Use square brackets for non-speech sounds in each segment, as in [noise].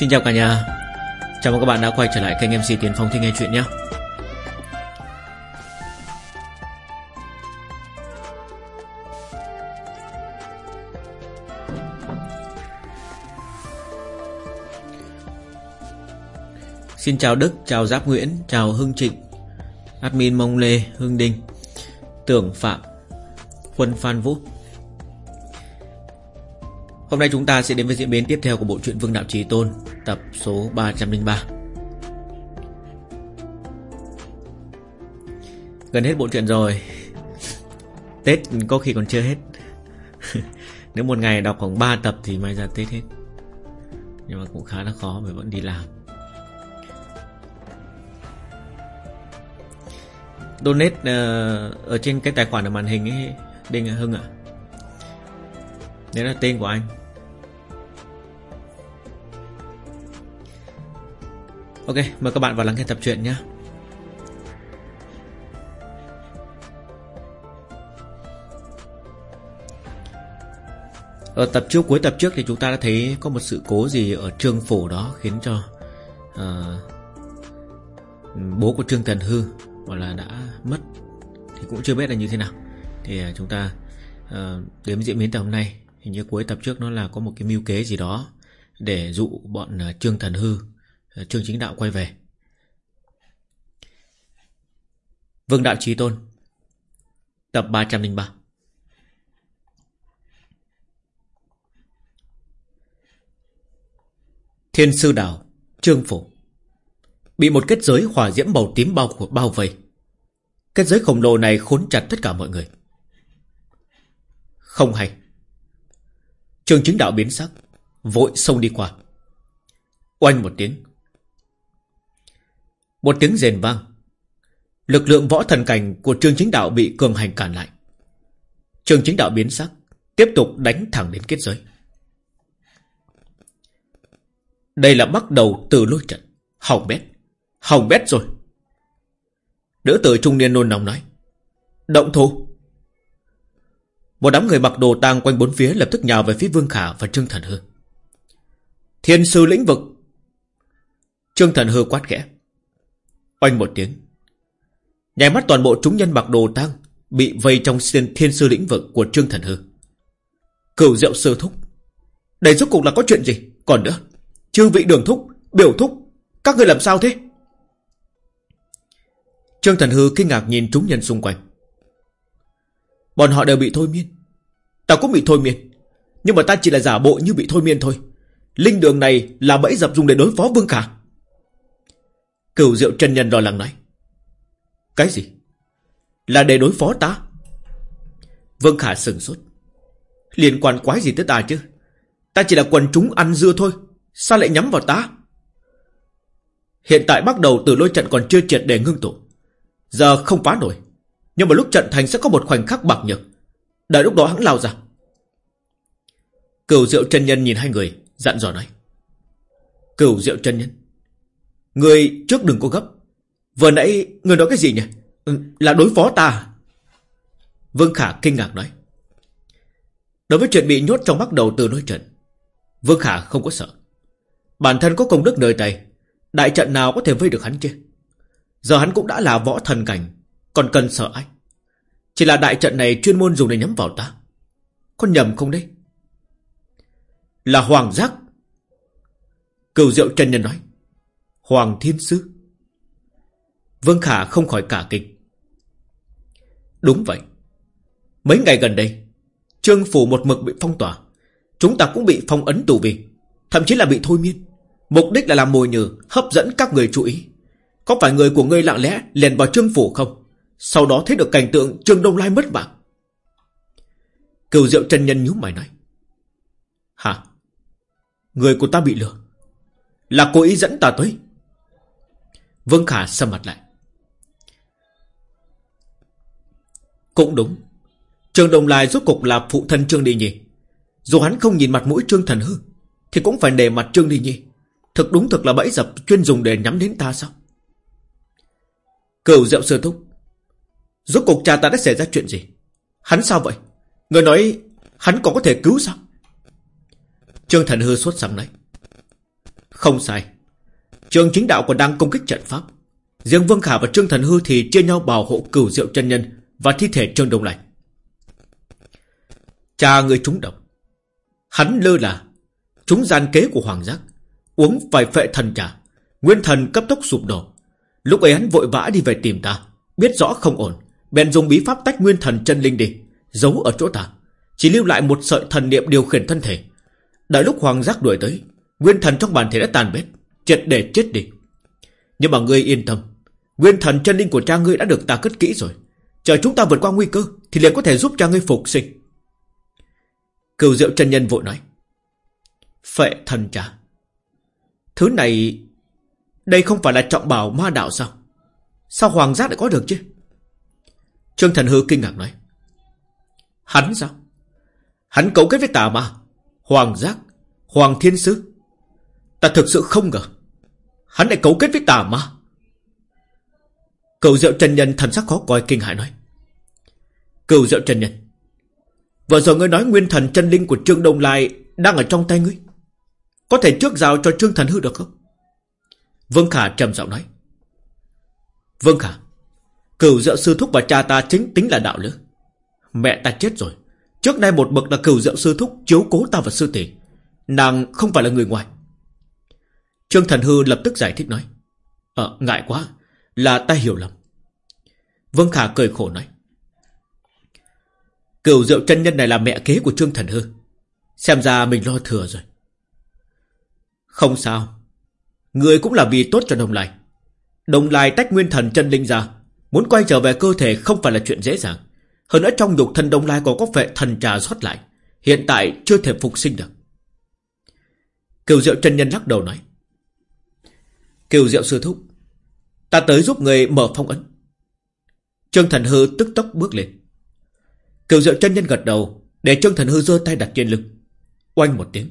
Xin chào cả nhà. Chào mừng các bạn đã quay trở lại kênh MC Tiến Phong Thích Nghe Chuyện nhé. Xin chào Đức, chào Giáp Nguyễn, chào Hưng Trịnh Admin Mông Lê, Hưng Đinh Tưởng Phạm Quân Phan Vũ. Hôm nay chúng ta sẽ đến với diễn biến tiếp theo của bộ truyện Vương Đạo Trí Tôn. Tập số 303 Gần hết bộ truyện rồi. Tết có khi còn chưa hết. [laughs] Nếu một ngày đọc khoảng 3 tập thì may ra Tết hết. Nhưng mà cũng khá là khó bởi vẫn đi làm. Donate uh, ở trên cái tài khoản ở màn hình ấy Đinh Hưng ạ. À? Đấy là tên của anh. Ok, mời các bạn vào lắng nghe tập truyện nhé. Ở tập trước cuối tập trước thì chúng ta đã thấy có một sự cố gì ở trương phủ đó khiến cho à, bố của trương thần hư gọi là đã mất thì cũng chưa biết là như thế nào. Thì ờ, chúng ta à, đến diễn biến tập hôm nay hình như cuối tập trước nó là có một cái mưu kế gì đó để dụ bọn trương thần hư Ờ, Trương Chính Đạo quay về. Vương Đạo Trí Tôn, Tập 303 Thiên Sư Đảo Trương Phủ Bị một kết giới hỏa diễm màu tím bao của bao vây. Kết giới khổng lồ này khốn chặt tất cả mọi người. Không hay. Trương Chính Đạo biến sắc, Vội xông đi qua. Oanh một tiếng một tiếng rền vang. Lực lượng võ thần cảnh của Trương Chính Đạo bị cường hành cản lại. Trương Chính Đạo biến sắc, Tiếp tục đánh thẳng đến kết giới. Đây là bắt đầu từ lôi trận. Hỏng bét. Hỏng bét rồi. Đỡ tử trung niên nôn nóng nói. Động thủ. Một đám người mặc đồ tang quanh bốn phía Lập tức nhào về phía Vương Khả và Trương Thần Hư. Thiên sư lĩnh vực. Trương Thần Hư quát khẽ. Oanh một tiếng. Nhảy mắt toàn bộ chúng nhân mặc đồ tang bị vây trong thiên, thiên sư lĩnh vực của Trương Thần Hư. Cửu diệu sư thúc. Đây rốt cuộc là có chuyện gì? Còn nữa. Chư vị đường thúc, biểu thúc. Các người làm sao thế? Trương Thần Hư kinh ngạc nhìn chúng nhân xung quanh. Bọn họ đều bị thôi miên. Ta cũng bị thôi miên. Nhưng mà ta chỉ là giả bộ như bị thôi miên thôi. Linh đường này là bẫy dập dùng để đối phó Vương Khả. Cửu diệu chân nhân lo lắng nói. Cái gì? Là để đối phó ta? Vương Khả sừng sốt. Liên quan quái gì tới ta chứ? Ta chỉ là quần chúng ăn dưa thôi. Sao lại nhắm vào ta? Hiện tại bắt đầu từ lôi trận còn chưa triệt để ngưng tụ. Giờ không phá nổi. Nhưng mà lúc trận thành sẽ có một khoảnh khắc bạc nhược. Đợi lúc đó hắn lao ra. Cửu diệu chân nhân nhìn hai người, dặn dò nói. Cửu diệu chân nhân. Người trước đừng có gấp. Vừa nãy người nói cái gì nhỉ? Ừ, là đối phó ta. À? Vương Khả kinh ngạc nói. Đối với chuyện bị nhốt trong bắt đầu từ nối trận, Vương Khả không có sợ. Bản thân có công đức nơi tay, đại trận nào có thể vây được hắn chứ? Giờ hắn cũng đã là võ thần cảnh, còn cần sợ ai? Chỉ là đại trận này chuyên môn dùng để nhắm vào ta. Con nhầm không đấy? Là hoàng giác. Cửu diệu chân nhân nói. Hoàng Thiên Sư Vương Khả không khỏi cả kinh. Đúng vậy. Mấy ngày gần đây, Trương Phủ một mực bị phong tỏa. Chúng ta cũng bị phong ấn tù vi Thậm chí là bị thôi miên. Mục đích là làm mồi nhử, Hấp dẫn các người chú ý. Có phải người của ngươi lặng lẽ liền vào Trương Phủ không? Sau đó thấy được cảnh tượng Trương Đông Lai mất mạng. Cửu diệu chân nhân nhíu mày nói. Hả? Người của ta bị lừa. Là cố ý dẫn ta tới. Vương Khả sầm mặt lại. Cũng đúng. Trương Đồng Lai rốt cục là phụ thân Trương Đi Nhi. Dù hắn không nhìn mặt mũi Trương Thần Hư, thì cũng phải nề mặt Trương Đi Nhi. Thực đúng thực là bẫy dập chuyên dùng để nhắm đến ta sao? Cửu diệu sơ thúc. Rốt cục cha ta đã xảy ra chuyện gì? Hắn sao vậy? Người nói hắn còn có thể cứu sao? Trương Thần Hư suốt sáng đấy Không sai Trường chính đạo còn đang công kích trận pháp. Riêng Vương Khả và Trương Thần Hư thì chia nhau bảo hộ cửu diệu chân nhân Và thi thể Trương Đông Lạnh Cha người trúng độc. Hắn lơ là Chúng gian kế của Hoàng Giác, Uống vài phệ thần trà, Nguyên thần cấp tốc sụp đổ. Lúc ấy hắn vội vã đi về tìm ta, Biết rõ không ổn, Bèn dùng bí pháp tách nguyên thần chân linh đi, Giấu ở chỗ ta. Chỉ lưu lại một sợi thần niệm điều khiển thân thể. Đợi lúc Hoàng Giác đuổi tới, Nguyên thần trong bản thể đã tàn bết Triệt để chết đi. Nhưng mà ngươi yên tâm, Nguyên thần chân linh của cha ngươi đã được ta cất kỹ rồi. Chờ chúng ta vượt qua nguy cơ Thì liền có thể giúp cha ngươi phục sinh. Cửu diệu chân nhân vội nói, Phệ thần cha, Thứ này, Đây không phải là trọng bảo ma đạo sao? Sao hoàng giác lại có được chứ? Trương Thần Hư kinh ngạc nói, Hắn sao? Hắn cấu kết với tà ma, Hoàng giác, Hoàng thiên sứ. Ta thực sự không ngờ Hắn lại cấu kết với tà ma. Cửu diệu chân nhân thần sắc khó coi, kinh hại nói. Cửu diệu chân nhân, Vừa rồi ngươi nói nguyên thần chân linh của Trương Đông Lai Đang ở trong tay ngươi. Có thể trước giao cho Trương Thần Hư được không? Vương Khả trầm giọng nói. Vương Khả, Cửu diệu sư thúc và cha ta chính tính là đạo lữ. Mẹ ta chết rồi. Trước nay một bậc là cửu diệu sư thúc Chiếu cố ta và sư tỷ. Nàng không phải là người ngoài. Trương Thần Hư lập tức giải thích nói Ờ ngại quá, Là ta hiểu lầm. Vương Khả cười khổ nói, Cửu diệu chân nhân này là mẹ kế của Trương Thần Hư, Xem ra mình lo thừa rồi. Không sao, Người cũng là vì tốt cho Đồng Lai. Đồng Lai tách nguyên thần chân linh ra, Muốn quay trở về cơ thể không phải là chuyện dễ dàng. Hơn nữa trong nhục thân Đông Lai còn có vệ thần trà xuất lại, Hiện tại chưa thể phục sinh được. Cửu Diệu chân nhân lắc đầu nói Kiều Diệu sư thúc. Ta tới giúp người mở phong ấn. Trương Thần Hư tức tốc bước lên. Kiều Diệu chân nhân gật đầu, Để Trương Thần Hư giơ tay đặt trên lưng. Oanh một tiếng.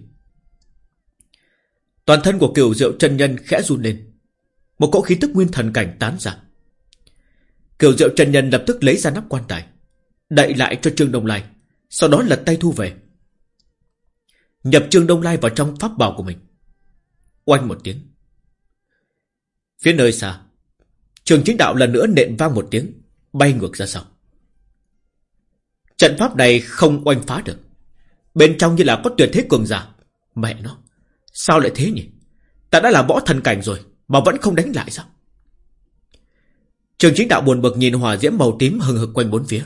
Toàn thân của Kiều Diệu chân nhân khẽ run lên. Một cỗ khí tức nguyên thần cảnh tán ra. Kiều Diệu chân nhân lập tức lấy ra nắp quan tài, Đậy lại cho Trương Đông Lai, Sau đó lật tay thu về. Nhập Trương Đông Lai vào trong pháp bảo của mình. Oanh một tiếng. Phía nơi xa, Trường chính đạo lần nữa nện vang một tiếng, Bay ngược ra sau. Trận pháp này không oanh phá được. Bên trong như là có tuyệt thế cường giả. Mẹ nó, Sao lại thế nhỉ? Ta đã là võ thần cảnh rồi, Mà vẫn không đánh lại sao? Trường chính đạo buồn bực nhìn hỏa diễm màu tím hừng hực quanh bốn phía.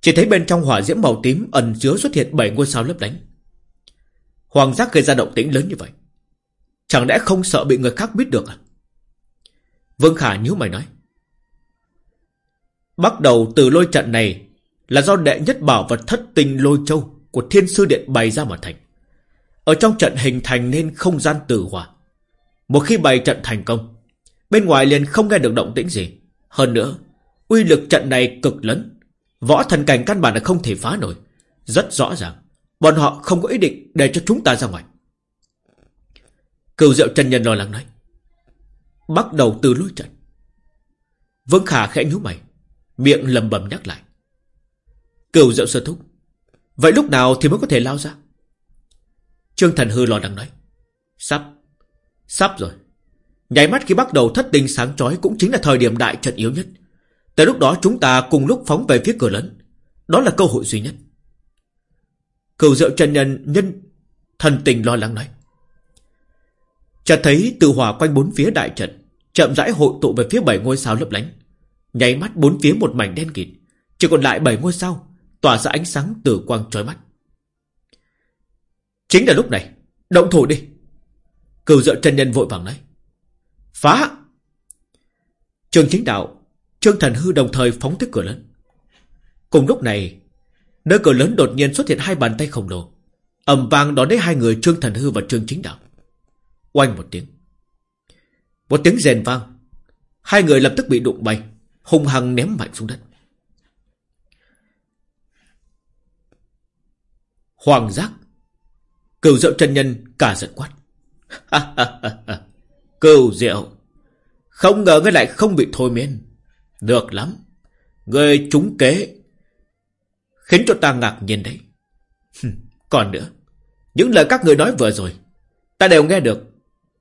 Chỉ thấy bên trong hỏa diễm màu tím Ẩn chứa xuất hiện bảy ngôi sao lấp lánh. Hoàng giác gây ra động tĩnh lớn như vậy. Chẳng lẽ không sợ bị người khác biết được à? Vương Khả nhíu mày nói. Bắt đầu từ lôi trận này Là do đệ nhất bảo vật thất tinh lôi châu Của thiên sư điện bày ra mà thành. Ở trong trận hình thành nên không gian tử hòa Một khi bày trận thành công, Bên ngoài liền không nghe được động tĩnh gì. Hơn nữa, Uy lực trận này cực lớn, Võ thần cảnh căn bản là không thể phá nổi. Rất rõ ràng, Bọn họ không có ý định để cho chúng ta ra ngoài. Cửu diệu chân nhân lo lắng nói. Bắt đầu từ lối trận. Vương Khả khẽ nhíu mày, Miệng lầm bầm nhắc lại. Cửu dậu sơ thúc, Vậy lúc nào thì mới có thể lao ra? Trương Thần Hư lo đang nói, Sắp Sắp rồi. Nháy mắt khi bắt đầu thất tinh sáng chói Cũng chính là thời điểm đại trận yếu nhất. Tới lúc đó chúng ta cùng lúc phóng về phía cửa lớn, Đó là cơ hội duy nhất. Cửu dậu chân nhân nhân thần tình lo lắng nói Chợt thấy từ hỏa quanh bốn phía đại trận, Chậm rãi hội tụ về phía bảy ngôi sao lấp lánh. Nháy mắt bốn phía một mảnh đen kịt, Chỉ còn lại bảy ngôi sao Tỏa ra ánh sáng từ quang trói mắt. Chính là lúc này, Động thủ đi. Cửu dợ chân nhân vội vàng nói, Phá Trường chính đạo, Trương thần hư đồng thời phóng tới cửa lớn. Cùng lúc này, Nơi cửa lớn đột nhiên xuất hiện hai bàn tay khổng lồ. Ầm vang đón lấy hai người Trương thần hư và Trương chính đạo. Oanh một tiếng. Một tiếng rèn vang. Hai người lập tức bị đụng bay, Hung hăng ném mạnh xuống đất. Hoàng giác, Cửu diệu chân nhân cả giận quát. [laughs] Cửu diệu, Không ngờ ngươi lại không bị thôi miên. Được lắm, Ngươi trúng kế, Khiến cho ta ngạc nhiên đấy. [laughs] Còn nữa, Những lời các người nói vừa rồi, Ta đều nghe được.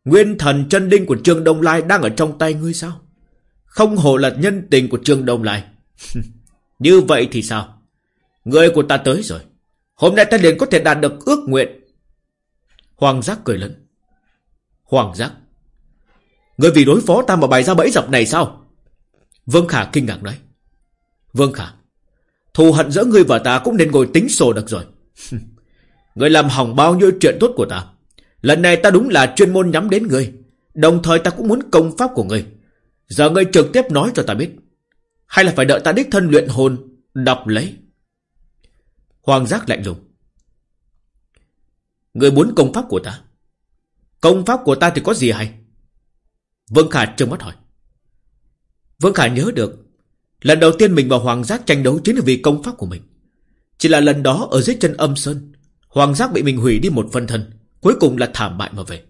Nguyên thần chân linh của Trương Đông Lai đang ở trong tay ngươi sao? Không hồ là nhân tình của Trương Đông Lai. [laughs] Như vậy thì sao? Người của ta tới rồi. Hôm nay ta liền có thể đạt được ước nguyện. Hoàng giác cười lớn. Hoàng giác. Người vì đối phó ta mà bày ra bẫy dập này sao? Vương Khả kinh ngạc nói. Vương Khả. Thù hận giữa ngươi và ta cũng nên ngồi tính sổ được rồi. [laughs] người làm hỏng bao nhiêu chuyện tốt của ta. Lần này ta đúng là chuyên môn nhắm đến ngươi. Đồng thời ta cũng muốn công pháp của ngươi. Giờ ngươi trực tiếp nói cho ta biết. Hay là phải đợi ta đích thân luyện hồn, đọc lấy. Hoàng giác lạnh lùng. Ngươi muốn công pháp của ta. Công pháp của ta thì có gì hay? Vương Khả trợn mắt hỏi. Vương Khả nhớ được. Lần đầu tiên mình và Hoàng giác tranh đấu chính là vì công pháp của mình. Chỉ là lần đó ở dưới chân âm sơn. Hoàng giác bị mình hủy đi một phân thân. Cuối cùng là thảm bại mà về.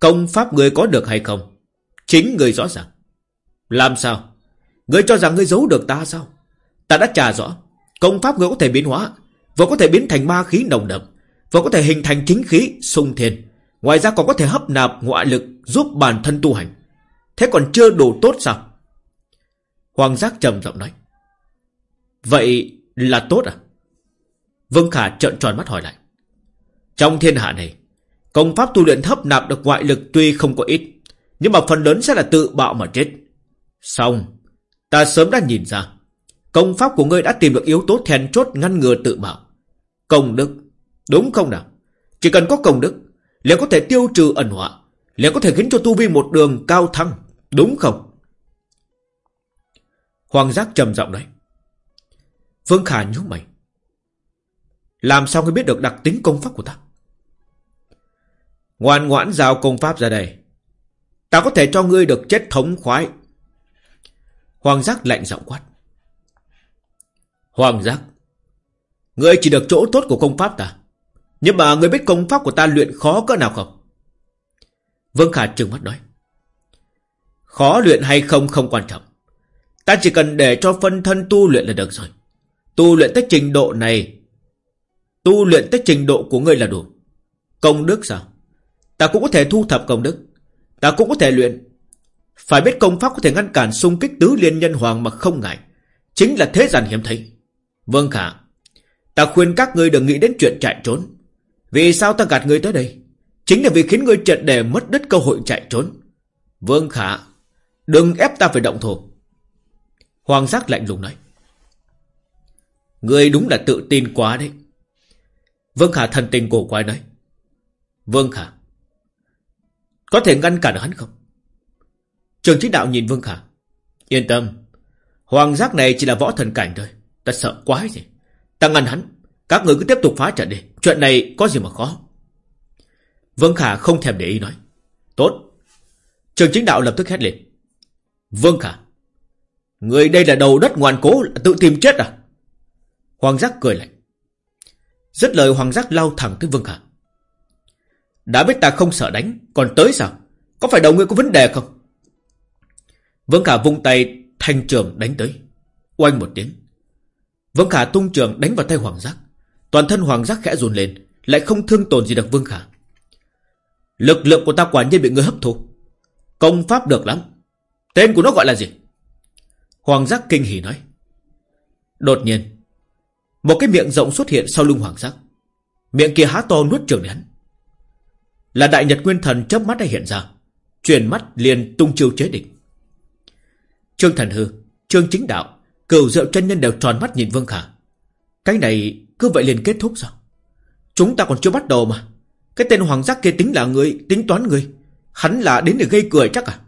Công pháp người có được hay không? Chính người rõ ràng. Làm sao? Người cho rằng người giấu được ta sao? Ta đã trả rõ. Công pháp người có thể biến hóa. và có thể biến thành ma khí nồng đậm. và có thể hình thành chính khí sung thiên. Ngoài ra còn có thể hấp nạp ngoại lực giúp bản thân tu hành. Thế còn chưa đủ tốt sao? Hoàng giác trầm giọng nói. Vậy là tốt à? Vương Khả trợn tròn mắt hỏi lại. Trong thiên hạ này, công pháp tu luyện hấp nạp được ngoại lực tuy không có ít, nhưng mà phần lớn sẽ là tự bạo mà chết. Xong, ta sớm đã nhìn ra, công pháp của ngươi đã tìm được yếu tố then chốt ngăn ngừa tự bạo. Công đức, đúng không nào? Chỉ cần có công đức, liền có thể tiêu trừ ẩn họa, liền có thể khiến cho tu vi một đường cao thăng, đúng không? Hoàng giác trầm giọng nói. Vương Khả nhíu mày. Làm sao ngươi biết được đặc tính công pháp của ta? Ngoan ngoãn giao công pháp ra đây. Ta có thể cho ngươi được chết thống khoái. Hoàng giác lạnh giọng quát. Hoàng giác. Ngươi chỉ được chỗ tốt của công pháp ta. Nhưng mà ngươi biết công pháp của ta luyện khó cỡ nào không? Vương Khả trừng mắt nói. Khó luyện hay không không quan trọng. Ta chỉ cần để cho phân thân tu luyện là được rồi. Tu luyện tới trình độ này. Tu luyện tới trình độ của ngươi là đủ. Công đức sao? Ta cũng có thể thu thập công đức. Ta cũng có thể luyện. Phải biết công pháp có thể ngăn cản xung kích tứ liên nhân hoàng mà không ngại. Chính là thế gian hiếm thấy. vâng Khả. Ta khuyên các ngươi đừng nghĩ đến chuyện chạy trốn. Vì sao ta gạt ngươi tới đây? Chính là vì khiến ngươi trận để mất đất cơ hội chạy trốn. Vương Khả. Đừng ép ta phải động thổ. Hoàng giác lạnh lùng nói. Ngươi đúng là tự tin quá đấy. Vương Khả thần tình cổ quái nói. Vương Khả. Có thể ngăn cản được hắn không? Trường chính đạo nhìn Vương Khả. Yên tâm. Hoàng giác này chỉ là võ thần cảnh thôi. Ta sợ quá gì. Ta ngăn hắn. Các người cứ tiếp tục phá trận đi. Chuyện này có gì mà khó. Vương Khả không thèm để ý nói. Tốt. Trường chính đạo lập tức hét lên. Vương Khả. Người đây là đầu đất ngoan cố tự tìm chết à? Hoàng giác cười lạnh. Rất lời, Hoàng giác lao thẳng tới Vương Khả. Đã biết ta không sợ đánh, Còn tới sao? Có phải đầu ngươi có vấn đề không? Vương Khả vung tay, thanh trường đánh tới. Oanh một tiếng. Vương Khả tung trường đánh vào tay Hoàng Giác. Toàn thân Hoàng Giác khẽ run lên, Lại không thương tổn gì được Vương Khả. Lực lượng của ta quả nhiên bị ngươi hấp thu. Công pháp được lắm. Tên của nó gọi là gì? Hoàng Giác kinh hỉ nói. Đột nhiên, Một cái miệng rộng xuất hiện sau lưng Hoàng Giác. Miệng kia há to nuốt trường đến là đại nhật nguyên thần chớp mắt đã hiện ra. Chuyển mắt liền tung chiêu chế địch. Trương Thần Hư, Trương Chính Đạo, Cửu Diệu chân nhân đều tròn mắt nhìn Vương Khả. Cái này cứ vậy liền kết thúc sao? Chúng ta còn chưa bắt đầu mà. Cái tên Hoàng Giác kia tính là người, Tính toán người. Hắn là đến để gây cười chắc à?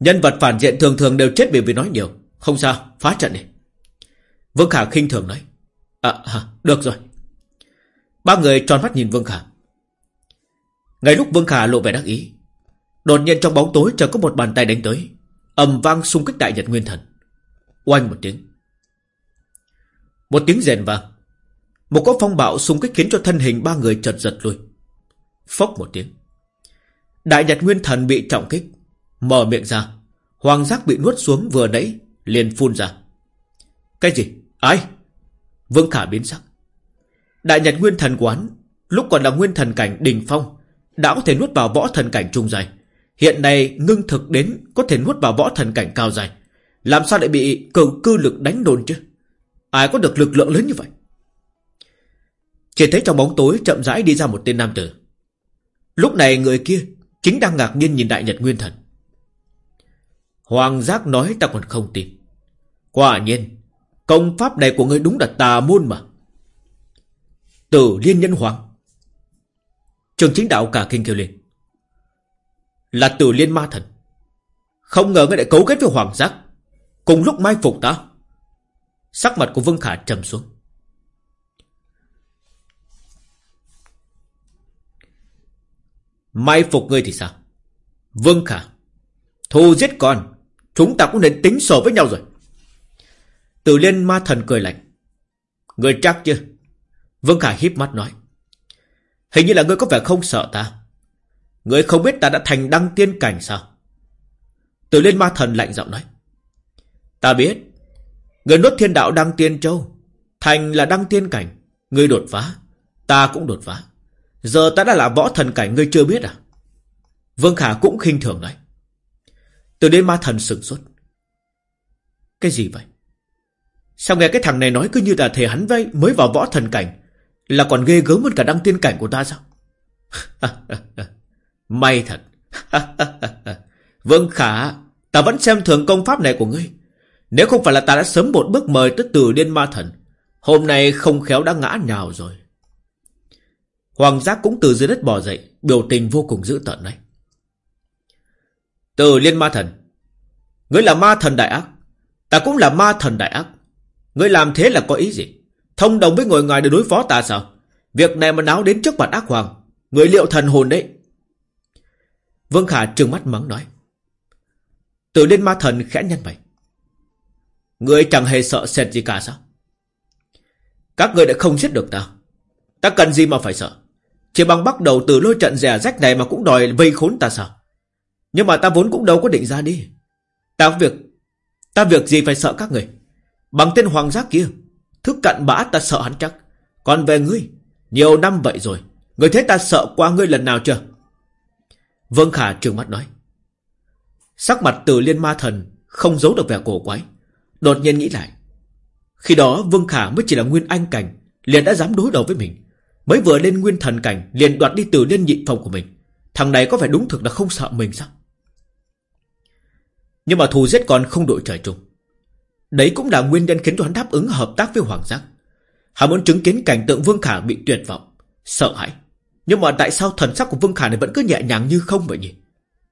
Nhân vật phản diện thường thường đều chết vì vì nói nhiều. Không sao, phá trận đi. Vương Khả khinh thường nói. À được rồi. Ba người tròn mắt nhìn Vương Khả. Ngay lúc Vương Khả lộ vẻ đắc ý, đột nhiên trong bóng tối chợt có một bàn tay đánh tới, ầm vang xung kích đại nhật nguyên thần. Oanh một tiếng. Một tiếng rèn vang. Một cỗ phong bạo xung kích khiến cho thân hình ba người chợt giật lui. Phốc một tiếng. Đại nhật nguyên thần bị trọng kích, mở miệng ra, hoàng giác bị nuốt xuống vừa nãy liền phun ra. Cái gì? Ai? Vương Khả biến sắc. Đại Nhật Nguyên Thần Quán, Lúc còn là nguyên thần cảnh đỉnh phong, Đã có thể nuốt vào võ thần cảnh trung dài Hiện nay ngưng thực đến Có thể nuốt vào võ thần cảnh cao dài Làm sao lại bị cờ cư lực đánh đồn chứ? Ai có được lực lượng lớn như vậy? Chỉ thấy trong bóng tối chậm rãi đi ra một tên nam tử. Lúc này người kia Chính đang ngạc nhiên nhìn đại nhật nguyên thần. Hoàng giác nói ta còn không tin. Quả nhiên, Công pháp này của ngươi đúng là tà môn mà. Tử liên nhân hoàng. Trường chính đạo cả kinh kêu lên. Là tử liên ma thần. Không ngờ ngươi lại cấu kết với hoàng giác. Cùng lúc mai phục ta. Sắc mặt của Vương Khả trầm xuống. Mai phục ngươi thì sao? Vương Khả, Thù giết con, Chúng ta cũng nên tính sổ với nhau rồi. Tử liên ma thần cười lạnh. Người chắc chưa? Vương Khả híp mắt nói, Hình như là ngươi có vẻ không sợ ta. Ngươi không biết ta đã thành đăng tiên cảnh sao? Từ lên ma thần lạnh giọng nói, Ta biết Ngươi nốt thiên đạo đăng tiên châu, Thành là đăng tiên cảnh, Ngươi đột phá, Ta cũng đột phá. Giờ ta đã là võ thần cảnh, ngươi chưa biết à? Vương Khả cũng khinh thường nói. Từ đến ma thần sửng sốt. Cái gì vậy? Sao nghe cái thằng này nói cứ như là thề hắn vậy Mới vào võ thần cảnh là còn ghê gớm hơn cả đăng tiên cảnh của ta sao? [laughs] May thật. [laughs] Vâng Khả. Ta vẫn xem thường công pháp này của ngươi. Nếu không phải là ta đã sớm một bước mời tới từ điên ma thần, Hôm nay không khéo đã ngã nhào rồi. Hoàng giác cũng từ dưới đất bò dậy, Biểu tình vô cùng dữ tợn này Từ liên ma thần. Ngươi là ma thần đại ác. Ta cũng là ma thần đại ác. Ngươi làm thế là có ý gì? Thông đồng với ngồi ngoài để đối phó ta sao? Việc này mà náo đến trước mặt ác hoàng. Người liệu thần hồn đấy? Vương Khả trừng mắt mắng nói. Từ liên ma thần khẽ nhăn mày. Người chẳng hề sợ sệt gì cả sao? Các người đã không giết được ta. Ta cần gì mà phải sợ? Chỉ bằng bắt đầu từ lôi trận rẻ rách này mà cũng đòi vây khốn ta sao? Nhưng mà ta vốn cũng đâu có định ra đi. Ta việc... Ta việc gì phải sợ các người? Bằng tên hoàng giác kia, thức cặn bã ta sợ hắn chắc. Còn về ngươi, nhiều năm vậy rồi. Người thấy ta sợ qua ngươi lần nào chưa? Vương Khả trừng mắt nói. Sắc mặt từ liên ma thần không giấu được vẻ cổ quái. Đột nhiên nghĩ lại. Khi đó Vương Khả mới chỉ là nguyên anh cảnh, liền đã dám đối đầu với mình. Mới vừa lên nguyên thần cảnh liền đoạt đi từ liên nhị phòng của mình Thằng này có phải đúng thực là không sợ mình sao Nhưng mà thù giết còn không đội trời chung Đấy cũng là nguyên nhân khiến cho hắn đáp ứng hợp tác với Hoàng Giác. Hắn muốn chứng kiến cảnh tượng Vương Khả bị tuyệt vọng, Sợ hãi. Nhưng mà tại sao thần sắc của Vương Khả này vẫn cứ nhẹ nhàng như không vậy nhỉ?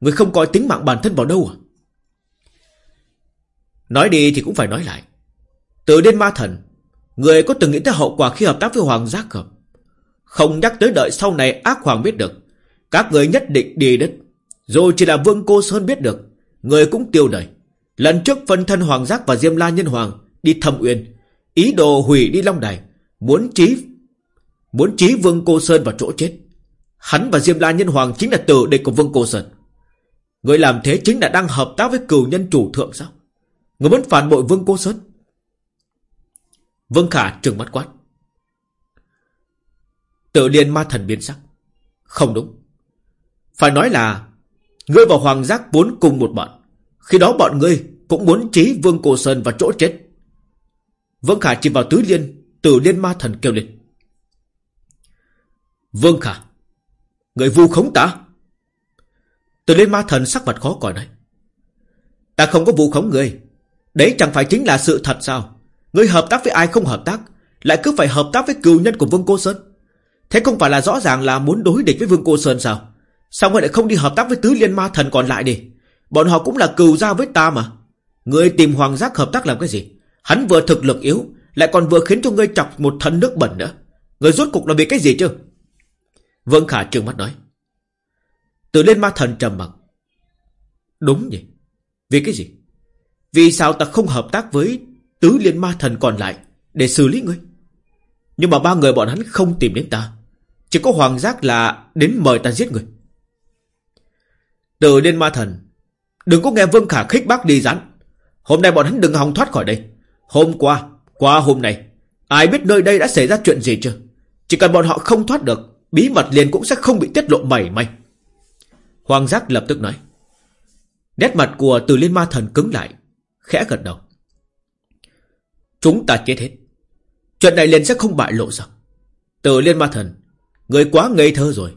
Người không coi tính mạng bản thân vào đâu à? Nói đi thì cũng phải nói lại. Từ đêm ma thần, Người có từng nghĩ tới hậu quả khi hợp tác với Hoàng Giác không? Không nhắc tới đợi sau này ác hoàng biết được. Các người nhất định đi đất Rồi chỉ là vương cô Sơn biết được, Người cũng tiêu đời. Lần trước phân thân Hoàng Giác và Diêm La Nhân Hoàng Đi thâm uyên, Ý đồ hủy đi Long Đài, Muốn trí Muốn trí Vương Cô Sơn vào chỗ chết Hắn và Diêm La Nhân Hoàng chính là tử địch của Vương Cô Sơn Người làm thế chính là đang hợp tác với cửu nhân chủ thượng sao Người muốn phản bội Vương Cô Sơn Vương Khả trừng mắt quát Tự liên ma thần biến sắc. Không đúng. Phải nói là, Ngươi và Hoàng Giác vốn cùng một bọn. Khi đó bọn ngươi cũng muốn trí Vương Cổ Sơn vào chỗ chết. Vương Khả chỉ vào tứ liên, tử liên ma thần kêu lên. Vương Khả, người vu khống ta. Tử liên ma thần sắc mặt khó coi nói. Ta không có vu khống ngươi. Đấy chẳng phải chính là sự thật sao? Ngươi hợp tác với ai không hợp tác, lại cứ phải hợp tác với cựu nhân của Vương Cô Sơn. Thế không phải là rõ ràng là muốn đối địch với Vương Cô Sơn sao? Sao ngươi lại không đi hợp tác với tứ liên ma thần còn lại đi? Bọn họ cũng là cừu ra với ta mà. Ngươi tìm Hoàng Giác hợp tác làm cái gì? Hắn vừa thực lực yếu, lại còn vừa khiến cho ngươi chọc một thân nước bẩn nữa. Ngươi rốt cục là vì cái gì chứ? Vương Khả trừng mắt nói. Từ lên ma thần trầm mặc. Đúng nhỉ? Vì cái gì? Vì sao ta không hợp tác với tứ liên ma thần còn lại để xử lý ngươi? Nhưng mà ba người bọn hắn không tìm đến ta chỉ có Hoàng Giác là đến mời ta giết người. Từ liên ma thần. Đừng có nghe Vương Khả khích bác đi rắn. Hôm nay bọn hắn đừng hòng thoát khỏi đây. Hôm qua, qua hôm nay, ai biết nơi đây đã xảy ra chuyện gì chưa? Chỉ cần bọn họ không thoát được, Bí mật liền cũng sẽ không bị tiết lộ mảy may Hoàng giác lập tức nói Nét mặt của từ liên ma thần cứng lại Khẽ gật đầu Chúng ta chết hết Chuyện này liền sẽ không bại lộ sao Từ liên ma thần Người quá ngây thơ rồi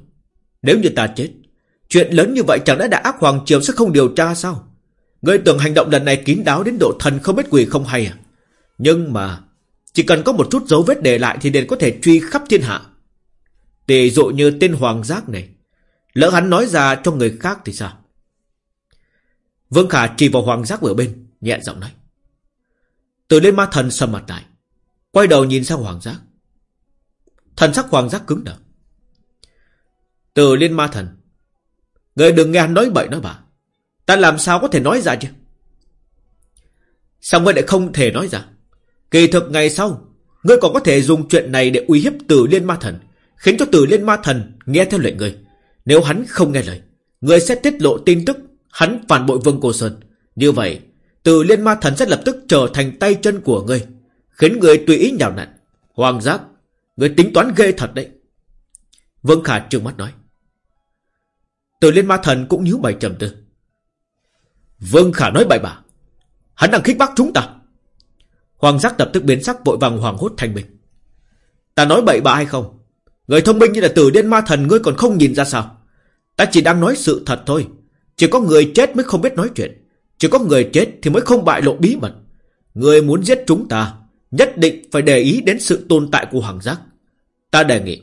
Nếu như ta chết Chuyện lớn như vậy chẳng lẽ đã ác hoàng triều sẽ không điều tra sao? Người tưởng hành động lần này kín đáo đến độ thần không biết quỷ không hay à? Nhưng mà, Chỉ cần có một chút dấu vết để lại Thì đền có thể truy khắp thiên hạ. Tỷ dụ như tên hoàng giác này, Lỡ hắn nói ra cho người khác thì sao? Vương Khả chỉ vào hoàng giác ở bên, Nhẹ giọng nói. Từ lên ma thần sầm mặt lại, Quay đầu nhìn sang hoàng giác. Thần sắc hoàng giác cứng đờ. Từ liên ma thần Người đừng nghe hắn nói bậy nói bạ. Ta làm sao có thể nói ra chứ? Sao ngươi lại không thể nói ra? Kỳ thực ngày sau, Ngươi còn có thể dùng chuyện này để uy hiếp tử liên ma thần, Khiến cho tử liên ma thần Nghe theo lệnh ngươi. Nếu hắn không nghe lời, Ngươi sẽ tiết lộ tin tức Hắn phản bội Vương Cô Sơn. Như vậy Tử liên ma thần sẽ lập tức trở thành tay chân của ngươi, Khiến ngươi tùy ý nhào nặn. Hoàng giác, Ngươi tính toán ghê thật đấy. Vương Khả trừng mắt nói từ liên ma thần cũng nhíu mày trầm tư. Vương Khả nói bậy bạ. Hắn đang khích bác chúng ta. Hoàng giác tập tức biến sắc vội vàng hoàng hốt thành mình. Ta nói bậy bạ hay không? Người thông minh như là tử điên ma thần, Ngươi còn không nhìn ra sao? Ta chỉ đang nói sự thật thôi. Chỉ có người chết mới không biết nói chuyện. Chỉ có người chết thì mới không bại lộ bí mật. Người muốn giết chúng ta, Nhất định phải để ý đến sự tồn tại của Hoàng giác. Ta đề nghị,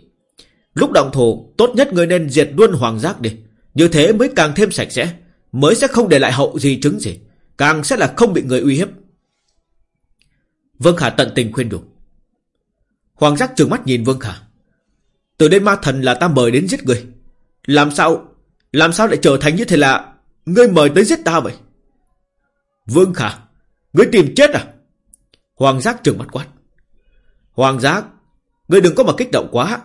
Lúc động thủ Tốt nhất người nên diệt luôn Hoàng giác đi. Như thế mới càng thêm sạch sẽ, Mới sẽ không để lại hậu gì chứng gì, Càng sẽ là không bị người uy hiếp. Vương Khả tận tình khuyên đủ. Hoàng giác trừng mắt nhìn Vương Khả. Từ đây ma thần là ta mời đến giết người. Làm sao Làm sao lại trở thành như thế là Ngươi mời tới giết ta vậy? Vương Khả, Ngươi tìm chết à? Hoàng giác trừng mắt quát. Hoàng giác, Ngươi đừng có mà kích động quá.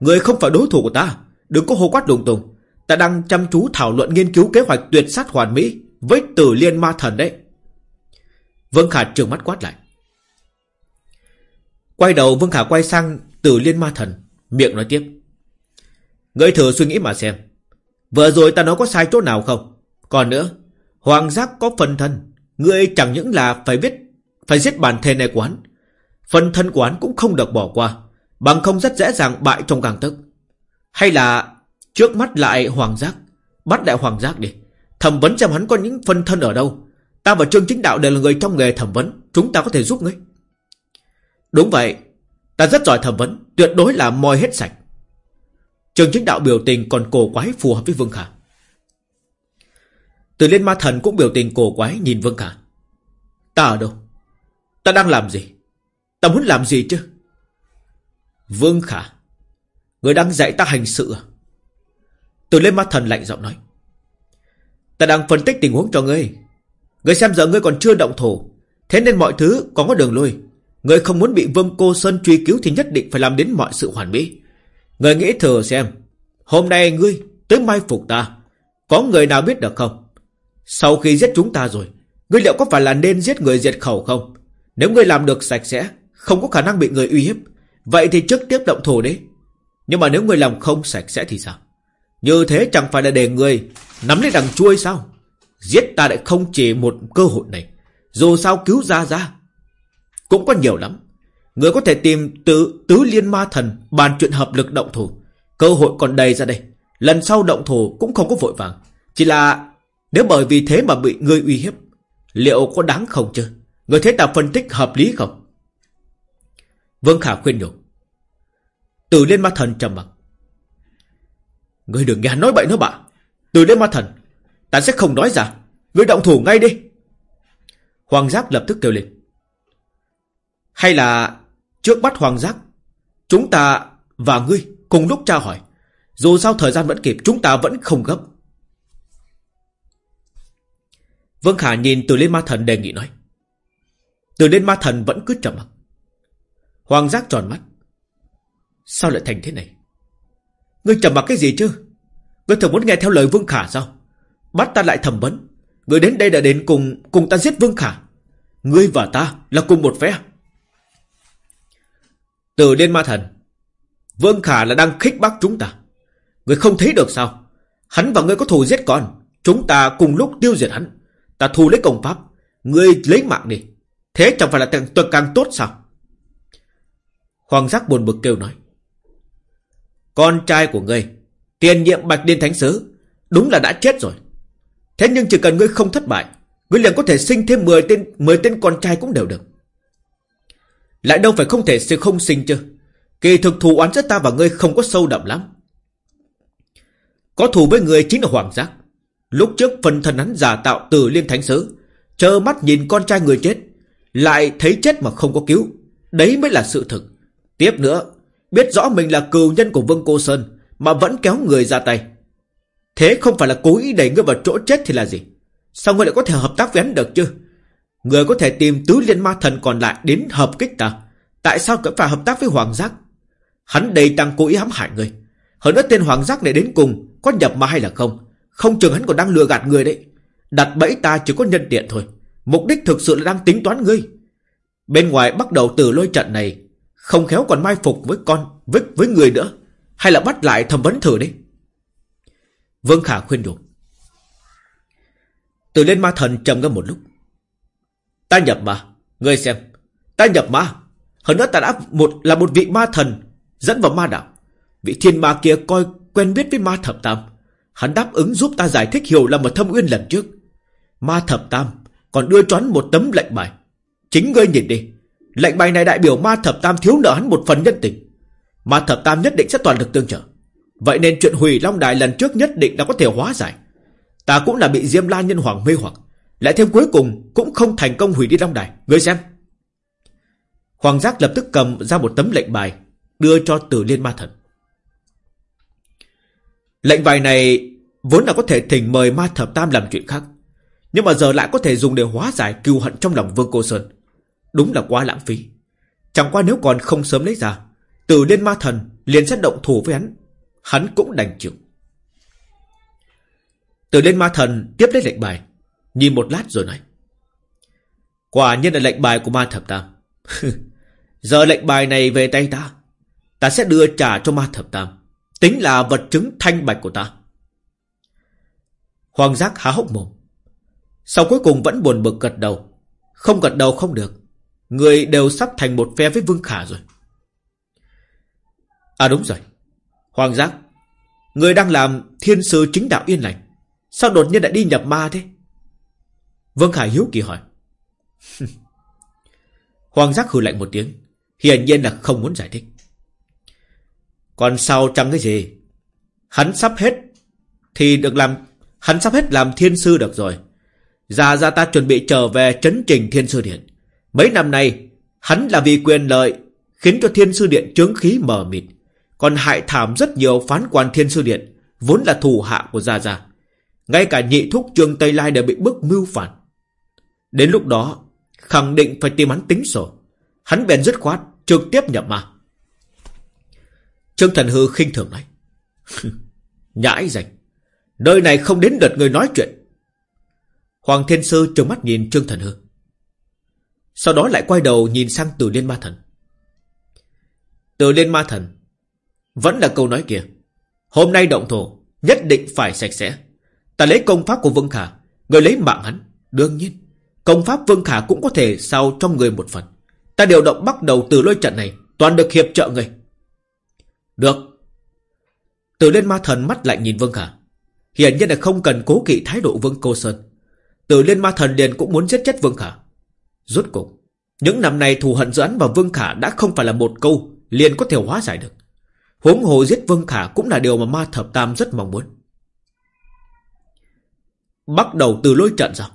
Ngươi không phải đối thủ của ta, Đừng có hô quát đùng tùng. Ta đang chăm chú thảo luận nghiên cứu kế hoạch tuyệt sát hoàn mỹ với tử liên ma thần đấy. Vương Khả trường mắt quát lại. Quay đầu Vương Khả quay sang tử liên ma thần, miệng nói tiếp. Ngươi thử suy nghĩ mà xem. Vừa rồi ta nói có sai chỗ nào không? Còn nữa, hoàng giác có phần thân. Ngươi chẳng những là phải biết, phải giết bản thể này quán. Phần thân quán cũng không được bỏ qua. Bằng không rất dễ dàng bại trong càng tức. Hay là Trước mắt lại hoàng giác. Bắt đại hoàng giác đi. Thẩm vấn xem hắn có những phân thân ở đâu. Ta và Trương Chính Đạo đều là người trong nghề thẩm vấn. Chúng ta có thể giúp ngươi. Đúng vậy. Ta rất giỏi thẩm vấn. Tuyệt đối là moi hết sạch. Trương Chính Đạo biểu tình còn cổ quái phù hợp với Vương Khả. Từ Liên Ma Thần cũng biểu tình cổ quái nhìn Vương Khả. Ta ở đâu? Ta đang làm gì? Ta muốn làm gì chứ? Vương Khả, Người đang dạy ta hành sự à? Từ lên mắt thần lạnh giọng nói. Ta đang phân tích tình huống cho ngươi. Ngươi xem giờ ngươi còn chưa động thủ. Thế nên mọi thứ còn có đường lui. Ngươi không muốn bị Vương Cô Sơn truy cứu thì nhất định phải làm đến mọi sự hoàn mỹ. Ngươi nghĩ thử xem. Hôm nay ngươi tới mai phục ta. Có người nào biết được không? Sau khi giết chúng ta rồi. Ngươi liệu có phải là nên giết người diệt khẩu không? Nếu ngươi làm được sạch sẽ. Không có khả năng bị người uy hiếp. Vậy thì trước tiếp động thủ đấy. Nhưng mà nếu ngươi làm không sạch sẽ thì sao? Như thế chẳng phải là để người nắm lấy đằng chuôi sao? Giết ta lại không chỉ một cơ hội này. Dù sao cứu ra ra. Cũng có nhiều lắm. Người có thể tìm tứ tứ liên ma thần bàn chuyện hợp lực động thủ. Cơ hội còn đầy ra đây. Lần sau động thủ cũng không có vội vàng. Chỉ là nếu bởi vì thế mà bị người uy hiếp. Liệu có đáng không chứ? Người thấy ta phân tích hợp lý không? Vương Khả khuyên nhủ. Từ liên ma thần trầm mặc. Ngươi đừng nghe hắn nói bậy nữa bà. Từ đêm ma thần, Ta sẽ không nói ra. Ngươi động thủ ngay đi. Hoàng giác lập tức kêu lên. Hay là Trước bắt hoàng giác, Chúng ta và ngươi cùng lúc tra hỏi. Dù sao thời gian vẫn kịp, Chúng ta vẫn không gấp. Vương Khả nhìn từ lên ma thần đề nghị nói. Từ lên ma thần vẫn cứ trầm mặc. Hoàng giác tròn mắt. Sao lại thành thế này? Ngươi trầm mặc cái gì chứ Ngươi thường muốn nghe theo lời Vương Khả sao Bắt ta lại thẩm vấn Ngươi đến đây đã đến cùng cùng ta giết Vương Khả Ngươi và ta là cùng một phe Từ Liên Ma Thần Vương Khả là đang khích bác chúng ta. Người không thấy được sao? Hắn và ngươi có thù giết con. Chúng ta cùng lúc tiêu diệt hắn. Ta thù lấy công pháp. Ngươi lấy mạng đi. Thế chẳng phải là càng, càng tốt sao? Hoàng giác buồn bực kêu nói. Con trai của ngươi, tiền nhiệm Bạch Điên Thánh Sứ, đúng là đã chết rồi. Thế nhưng chỉ cần ngươi không thất bại, ngươi liền có thể sinh thêm 10 tên 10 tên con trai cũng đều được. Lại đâu phải không thể sẽ không sinh chứ. Kỳ thực thù oán giữa ta và ngươi không có sâu đậm lắm. Có thù với người chính là Hoàng Giác. Lúc trước phần thần hắn giả tạo từ liên thánh sứ, chờ mắt nhìn con trai người chết, lại thấy chết mà không có cứu. Đấy mới là sự thực. Tiếp nữa, biết rõ mình là cừu nhân của Vương Cô Sơn, mà vẫn kéo người ra tay. Thế không phải là cố ý đẩy ngươi vào chỗ chết thì là gì? Sao ngươi lại có thể hợp tác với hắn được chứ? Người có thể tìm tứ liên ma thần còn lại đến hợp kích ta. Tại sao cứ phải hợp tác với Hoàng Giác? Hắn đầy tăng cố ý hãm hại ngươi Hơn nữa tên Hoàng Giác này đến cùng có nhập ma hay là không? Không chừng hắn còn đang lừa gạt người đấy. Đặt bẫy ta chỉ có nhân tiện thôi. Mục đích thực sự là đang tính toán ngươi. Bên ngoài bắt đầu từ lôi trận này, không khéo còn mai phục với con, với, với người nữa. Hay là bắt lại thẩm vấn thử đi. Vương Khả khuyên nhủ. Từ lên ma thần trầm ngâm một lúc. Ta nhập ma, ngươi xem. Ta nhập ma. Hơn nữa ta đã một là một vị ma thần dẫn vào ma đạo. Vị thiên ma kia coi quen biết với ma thập tam. Hắn đáp ứng giúp ta giải thích hiểu lầm ở thâm uyên lần trước. Ma thập tam còn đưa choán một tấm lệnh bài. Chính ngươi nhìn đi. Lệnh bài này đại biểu ma thập tam thiếu nợ hắn một phần nhân tình. Ma thập tam nhất định sẽ toàn lực tương trợ. Vậy nên chuyện hủy Long Đài lần trước nhất định đã có thể hóa giải. Ta cũng là bị Diêm La Nhân Hoàng mê hoặc. Lại thêm cuối cùng cũng không thành công hủy đi Long Đài. Ngươi xem. Hoàng Giác lập tức cầm ra một tấm lệnh bài, đưa cho Tử Liên Ma Thần. Lệnh bài này vốn là có thể thỉnh mời Ma Thập Tam làm chuyện khác. Nhưng mà giờ lại có thể dùng để hóa giải cừu hận trong lòng Vương Cô Sơn. Đúng là quá lãng phí. Chẳng qua nếu còn không sớm lấy ra, Từ Liên Ma Thần liền sẽ động thủ với hắn. Hắn cũng đành chịu. Từ Liên Ma Thần tiếp lấy lệnh bài, nhìn một lát rồi nói. Quả nhiên là lệnh bài của Ma Thập Tam. [laughs] Giờ lệnh bài này về tay ta Ta sẽ đưa trả cho ma thập tam Tính là vật chứng thanh bạch của ta Hoàng giác há hốc mồm Sau cuối cùng vẫn buồn bực gật đầu Không gật đầu không được Người đều sắp thành một phe với Vương Khả rồi. À đúng rồi. Hoàng giác Người đang làm thiên sư chính đạo yên lành, Sao đột nhiên lại đi nhập ma thế? Vương Khả hiếu kỳ hỏi. [laughs] Hoàng giác hừ lạnh một tiếng, Hiển nhiên là không muốn giải thích. Còn sau chẳng cái gì? Hắn sắp hết Thì được làm, Hắn sắp hết làm thiên sư được rồi. Già ra ta chuẩn bị trở về chấn trình thiên sư điện. Mấy năm nay, Hắn là vì quyền lợi, Khiến cho thiên sư điện chướng khí mờ mịt. Còn hại thảm rất nhiều phán quan thiên sư điện, Vốn là thù hạ của Gia Gia. Ngay cả nhị thúc trường Tây Lai đều bị bức mưu phản. Đến lúc đó, Khẳng định phải tìm hắn tính sổ. Hắn bèn dứt khoát, Trực tiếp nhập ma. Trương Thần Hư khinh thường nói, [laughs] Nhãi rạch Nơi này không đến đợt người nói chuyện. Hoàng Thiên Sư trừng mắt nhìn Trương Thần Hư. Sau đó lại quay đầu nhìn sang Từ Liên Ma Thần. Từ Liên Ma Thần, Vẫn là câu nói kia. Hôm nay động thổ Nhất định phải sạch sẽ. Ta lấy công pháp của Vương Khả, Người lấy mạng hắn. Đương nhiên, Công pháp Vương Khả cũng có thể sao trong người một phần. Ta điều động bắt đầu từ lôi trận này, Toàn được hiệp trợ người. Được. Từ liên ma thần mắt lạnh nhìn Vương Khả. Hiển nhiên là không cần cố kỵ thái độ Vương Cô Sơn. Từ liên ma thần liền cũng muốn giết chết Vương Khả. Rốt cuộc Những năm này thù hận giữa hắn và Vương Khả Đã không phải là một câu liền có thể hóa giải được Huống hồ giết Vương Khả Cũng là điều mà ma thập tam rất mong muốn Bắt đầu từ lôi trận sao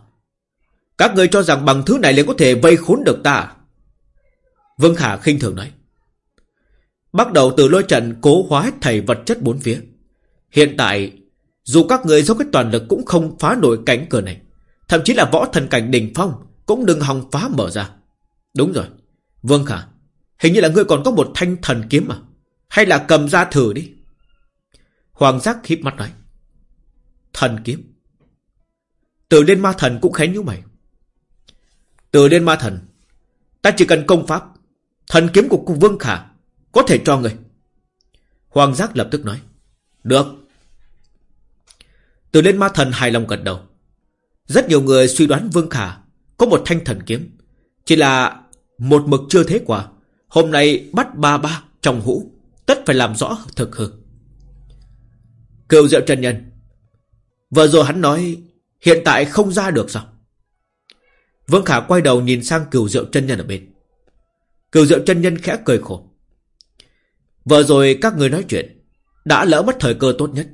Các người cho rằng bằng thứ này liền có thể vây khốn được ta? À? Vương Khả khinh thường nói. Bắt đầu từ lôi trận cố hóa hết thầy vật chất bốn phía. Hiện tại, dù các người dốc hết toàn lực cũng không phá nổi cánh cửa này. Thậm chí là võ thần cảnh đỉnh phong cũng đừng hòng phá mở ra. Đúng rồi. Vương Khả, hình như là ngươi còn có một thanh thần kiếm mà. Hay là cầm ra thử đi. Hoàng giác híp mắt nói. Thần kiếm. Từ liên ma thần cũng khẽ nhíu mày. Từ liên ma thần. Ta chỉ cần công pháp Thần kiếm của cung Vương Khả Có thể cho người Hoàng giác lập tức nói Được Từ liên ma thần hài lòng gật đầu Rất nhiều người suy đoán Vương Khả có một thanh thần kiếm. Chỉ là một mực chưa thế quả Hôm nay bắt ba ba trong hũ, Tất phải làm rõ thực hư. Cựu diệu trần nhân, Vừa rồi hắn nói Hiện tại không ra được sao? Vương Khả quay đầu nhìn sang cựu diệu chân nhân ở bên. Cựu diệu chân nhân khẽ cười khổ. Vừa rồi các người nói chuyện, Đã lỡ mất thời cơ tốt nhất.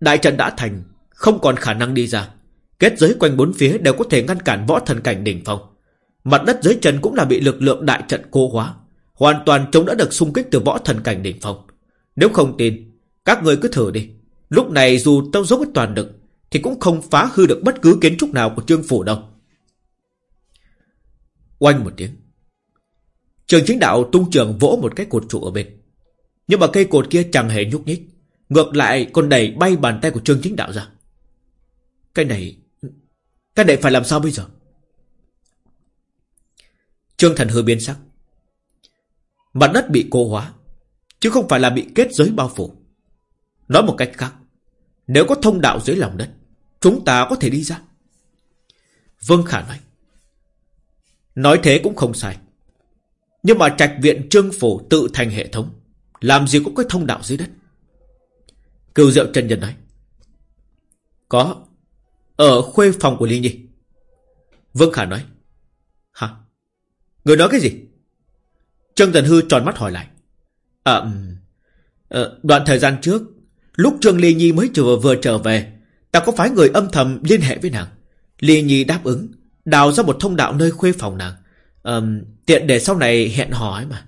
Đại trận đã thành, Không còn khả năng đi ra. Kết giới quanh bốn phía đều có thể ngăn cản võ thần cảnh đỉnh phong. Mặt đất dưới chân cũng là bị lực lượng đại trận cô hóa. Hoàn toàn chống đã được xung kích từ võ thần cảnh đỉnh phong. Nếu không tin, Các người cứ thử đi. Lúc này dù tao dốc hết toàn lực, Thì cũng không phá hư được bất cứ kiến trúc nào của trương phủ đâu. Oanh một tiếng. Trường chính đạo tung trường vỗ một cái cột trụ ở bên. Nhưng mà cây cột kia chẳng hề nhúc nhích. Ngược lại còn đẩy bay bàn tay của trương chính đạo ra. Cái này các đệ phải làm sao bây giờ? Trương thần hư biến sắc. Mặt đất bị cô hóa, Chứ không phải là bị kết giới bao phủ. Nói một cách khác, Nếu có thông đạo dưới lòng đất, Chúng ta có thể đi ra. Vương Khả nói. Nói thế cũng không sai. Nhưng mà trạch viện trương phủ tự thành hệ thống, Làm gì cũng có thông đạo dưới đất? Cựu diệu chân nhân nói. Có ở khuê phòng của Ly Nhi. Vương Khả nói Hả? Người nói cái gì? Trương Tần Hư tròn mắt hỏi lại À ờ, Đoạn thời gian trước Lúc Trương Ly Nhi mới vừa vừa trở về Ta có phái người âm thầm liên hệ với nàng. Ly Nhi đáp ứng Đào ra một thông đạo nơi khuê phòng nàng. À, Tiện để sau này hẹn hò ấy mà.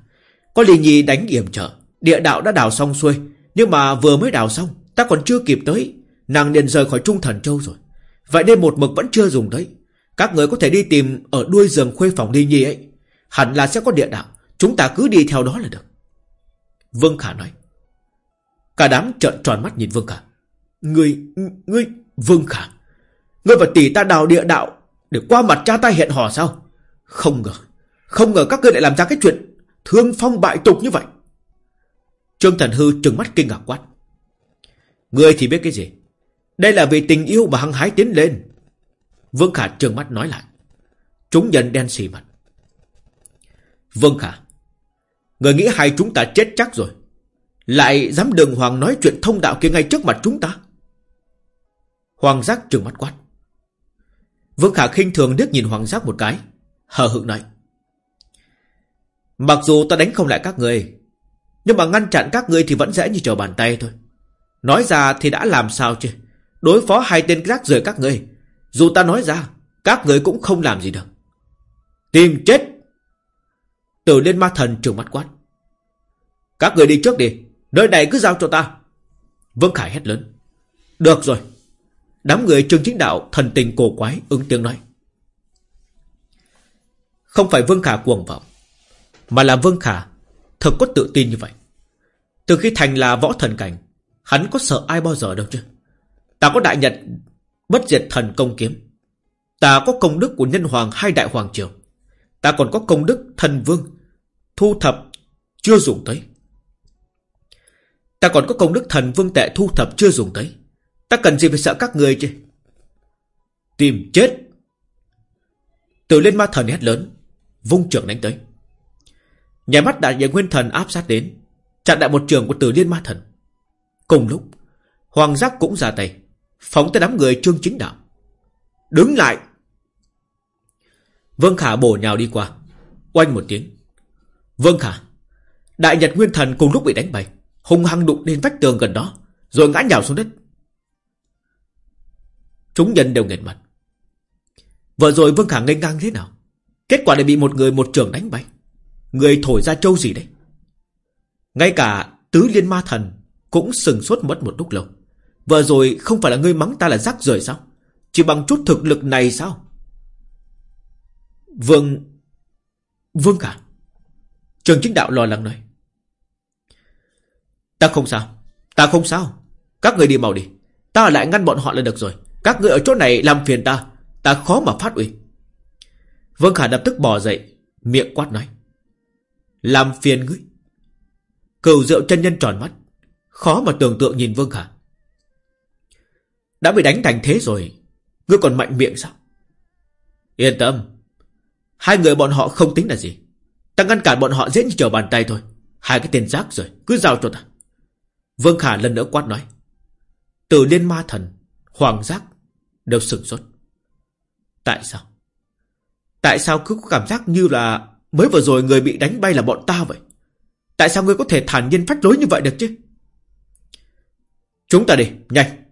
Có Ly Nhi đánh yểm trợ Địa đạo đã đào xong xuôi Nhưng mà vừa mới đào xong Ta còn chưa kịp tới Nàng liền rời khỏi Trung Thần Châu rồi. Vậy nên một mực vẫn chưa dùng đấy Các người có thể đi tìm ở đuôi giường khuê phòng Ly Nhi ấy. Hẳn là sẽ có địa đạo. Chúng ta cứ đi theo đó là được. Vương Khả nói. Cả đám trợn tròn mắt nhìn Vương Khả. Ngươi, ngươi, Vương Khả. Ngươi và tỷ ta đào địa đạo Để qua mặt cha ta hẹn hò sao? Không ngờ Không ngờ các ngươi lại làm ra cái chuyện Thương phong bại tục như vậy. Trương Thần Hư trừng mắt kinh ngạc quát. Ngươi thì biết cái gì? Đây là vì tình yêu mà hăng hái tiến lên. Vương Khả trừng mắt nói lại. Chúng nhân đen xì mặt. Vương Khả, Người nghĩ hai chúng ta chết chắc rồi. Lại dám đường hoàng nói chuyện thông đạo kia ngay trước mặt chúng ta? Hoàng giác trừng mắt quát. Vương Khả khinh thường liếc nhìn Hoàng giác một cái, Hờ hững nói. Mặc dù ta đánh không lại các người, Nhưng mà ngăn chặn các người thì vẫn dễ như trở bàn tay thôi. Nói ra thì đã làm sao chứ? Đối phó hai tên rác rời các người Dù ta nói ra, Các người cũng không làm gì được Tìm chết Tử lên ma thần trường mắt quát. Các người đi trước đi. Nơi này cứ giao cho ta. Vương Khải hét lớn. Được rồi. Đám người trương chính đạo thần tình cổ quái ứng tiếng nói. Không phải Vương Khả cuồng vọng. Mà là Vương Khả thật có tự tin như vậy. Từ khi thành là võ thần cảnh. Hắn có sợ ai bao giờ đâu chứ. Ta có đại nhật, bất diệt thần công kiếm. Ta có công đức của nhân hoàng hai đại hoàng triều. Ta còn có công đức thần vương, Thu thập chưa dùng tới. Ta còn có công đức thần vương tệ thu thập chưa dùng tới. Ta cần gì phải sợ các người chứ? Tìm chết. Từ lên ma thần hét lớn, Vung trưởng đánh tới. Nhà mắt đại diện nguyên thần áp sát đến, Chặn đại một trường của tử liên ma thần. Cùng lúc, Hoàng giác cũng ra tay. Phóng tới đám người trương chính đạo. Đứng lại. Vương Khả bổ nhào đi qua. Oanh một tiếng. Vương khả, Đại Nhật Nguyên Thần cùng lúc bị đánh bay Hùng hăng đụng lên vách tường gần đó, Rồi ngã nhào xuống đất. Chúng nhân đều nghẹt mặt. Vừa rồi Vương Khả ngây ngang thế nào? Kết quả lại bị một người một trường đánh bay. Người thổi ra châu gì đấy? Ngay cả tứ liên ma thần Cũng sừng sốt mất một lúc lâu. Vừa rồi không phải là ngươi mắng ta là rác rồi sao Chỉ bằng chút thực lực này sao Vương Vương cả. Trường chính đạo lo lắng nói. Ta không sao. Ta không sao. Các người đi mau đi. Ta lại ngăn bọn họ là được rồi. Các người ở chỗ này làm phiền ta. Ta khó mà phát uy. Vương Khả lập tức bò dậy. Miệng quát nói. Làm phiền ngươi. Cửu rượu chân nhân tròn mắt. Khó mà tưởng tượng nhìn Vương Khả đã bị đánh thành thế rồi. Ngươi còn mạnh miệng sao? Yên tâm. Hai người bọn họ không tính là gì. Ta ngăn cản bọn họ dễ như trở bàn tay thôi. Hai cái tên rác rồi, Cứ giao cho ta. Vương Khả lần nữa quát nói. Từ liên ma thần, Hoàng giác Đều sửng sốt. Tại sao? Tại sao cứ có cảm giác như là Mới vừa rồi người bị đánh bay là bọn ta vậy? Tại sao ngươi có thể thản nhiên phách lối như vậy được chứ? Chúng ta đi, Nhanh.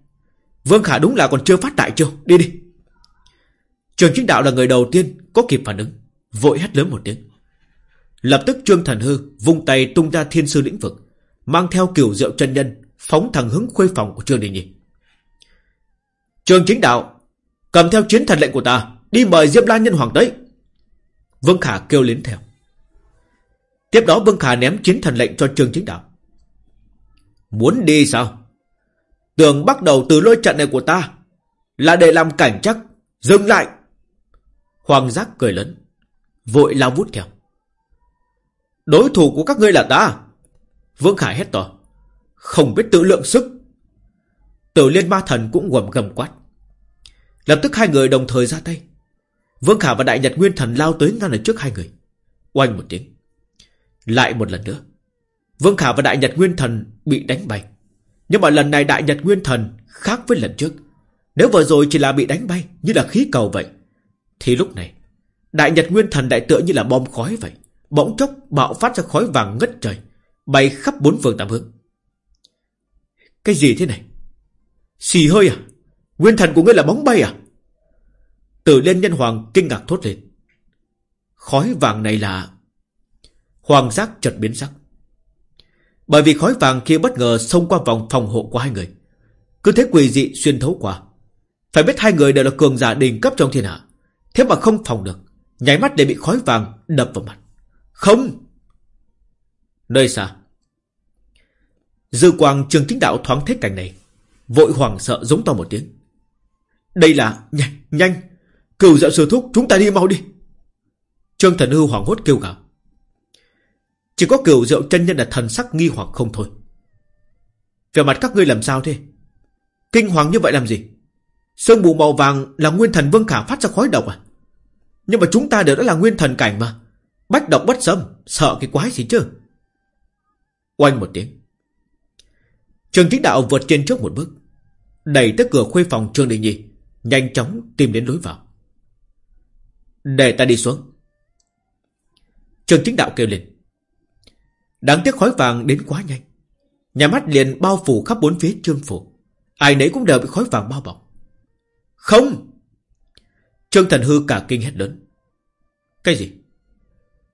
Vương Khả đúng là còn chưa phát đại chưa Đi đi. Trường chính đạo là người đầu tiên Có kịp phản ứng. Vội hét lớn một tiếng. Lập tức Trương Thần Hư vung tay tung ra thiên sư lĩnh vực, Mang theo kiểu rượu chân nhân, Phóng thẳng hướng khuê phòng của Trương Đình Nhi. Trường chính đạo, Cầm theo chiến thần lệnh của ta, Đi mời diệp La Nhân Hoàng tới. Vương Khả kêu lên theo. Tiếp đó Vương Khả ném chiến thần lệnh cho Trương Chính Đạo. Muốn đi sao? Tưởng bắt đầu từ lôi trận này của ta. Là để làm cảnh chắc. Dừng lại. Hoàng giác cười lớn. Vội lao vút theo. Đối thủ của các ngươi là ta. Vương Khải hét to. Không biết tự lượng sức. Tử liên ma thần cũng gầm gầm quát. Lập tức hai người đồng thời ra tay. Vương Khả và Đại Nhật Nguyên Thần lao tới ngăn ở trước hai người. Oanh một tiếng. Lại một lần nữa. Vương Khả và Đại Nhật Nguyên Thần bị đánh bay. Nhưng mà lần này Đại Nhật Nguyên Thần khác với lần trước. Nếu vừa rồi chỉ là bị đánh bay Như là khí cầu vậy, Thì lúc này, Đại Nhật Nguyên Thần đại tựa như là bom khói vậy. Bỗng chốc bạo phát ra khói vàng ngất trời, Bay khắp bốn phương tám hướng. Cái gì thế này? Xì hơi à? Nguyên thần của ngươi là bóng bay à? Tử Liên Nhân Hoàng kinh ngạc thốt lên. Khói vàng này là Hoàng giác chợt biến sắc. Bởi vì khói vàng kia bất ngờ xông qua vòng phòng hộ của hai người. Cứ thế quỳ dị xuyên thấu qua. Phải biết hai người đều là cường giả đỉnh cấp trong thiên hạ. Thế mà không phòng được Nháy mắt để bị khói vàng đập vào mặt. Không! Nơi xa. Dư quang trường chính đạo thoáng thấy cảnh này Vội hoảng sợ giống to một tiếng. Đây là Nhanh, nhanh Cửu dạo sư thúc chúng ta đi mau đi. Trương thần hư hoảng hốt kêu gào. Chỉ có cửu rượu chân nhân là thần sắc nghi hoặc không thôi. Về mặt các ngươi làm sao thế? Kinh hoàng như vậy làm gì? Sương mù màu vàng là nguyên thần vương khả phát ra khói độc à? Nhưng mà chúng ta đều đã là nguyên thần cảnh mà. Bách độc bất xâm, Sợ cái quái gì chứ? Oanh một tiếng. Trường chính đạo vượt trên trước một bước, Đẩy tới cửa khuê phòng Trương Đình Nhi, Nhanh chóng tìm đến lối vào. Để ta đi xuống. Trường chính đạo kêu lên. Đáng tiếc khói vàng đến quá nhanh. Nhà mắt liền bao phủ khắp bốn phía trương phủ. Ai nấy cũng đều bị khói vàng bao bọc. Không! Trương thần hư cả kinh hét lớn. Cái gì?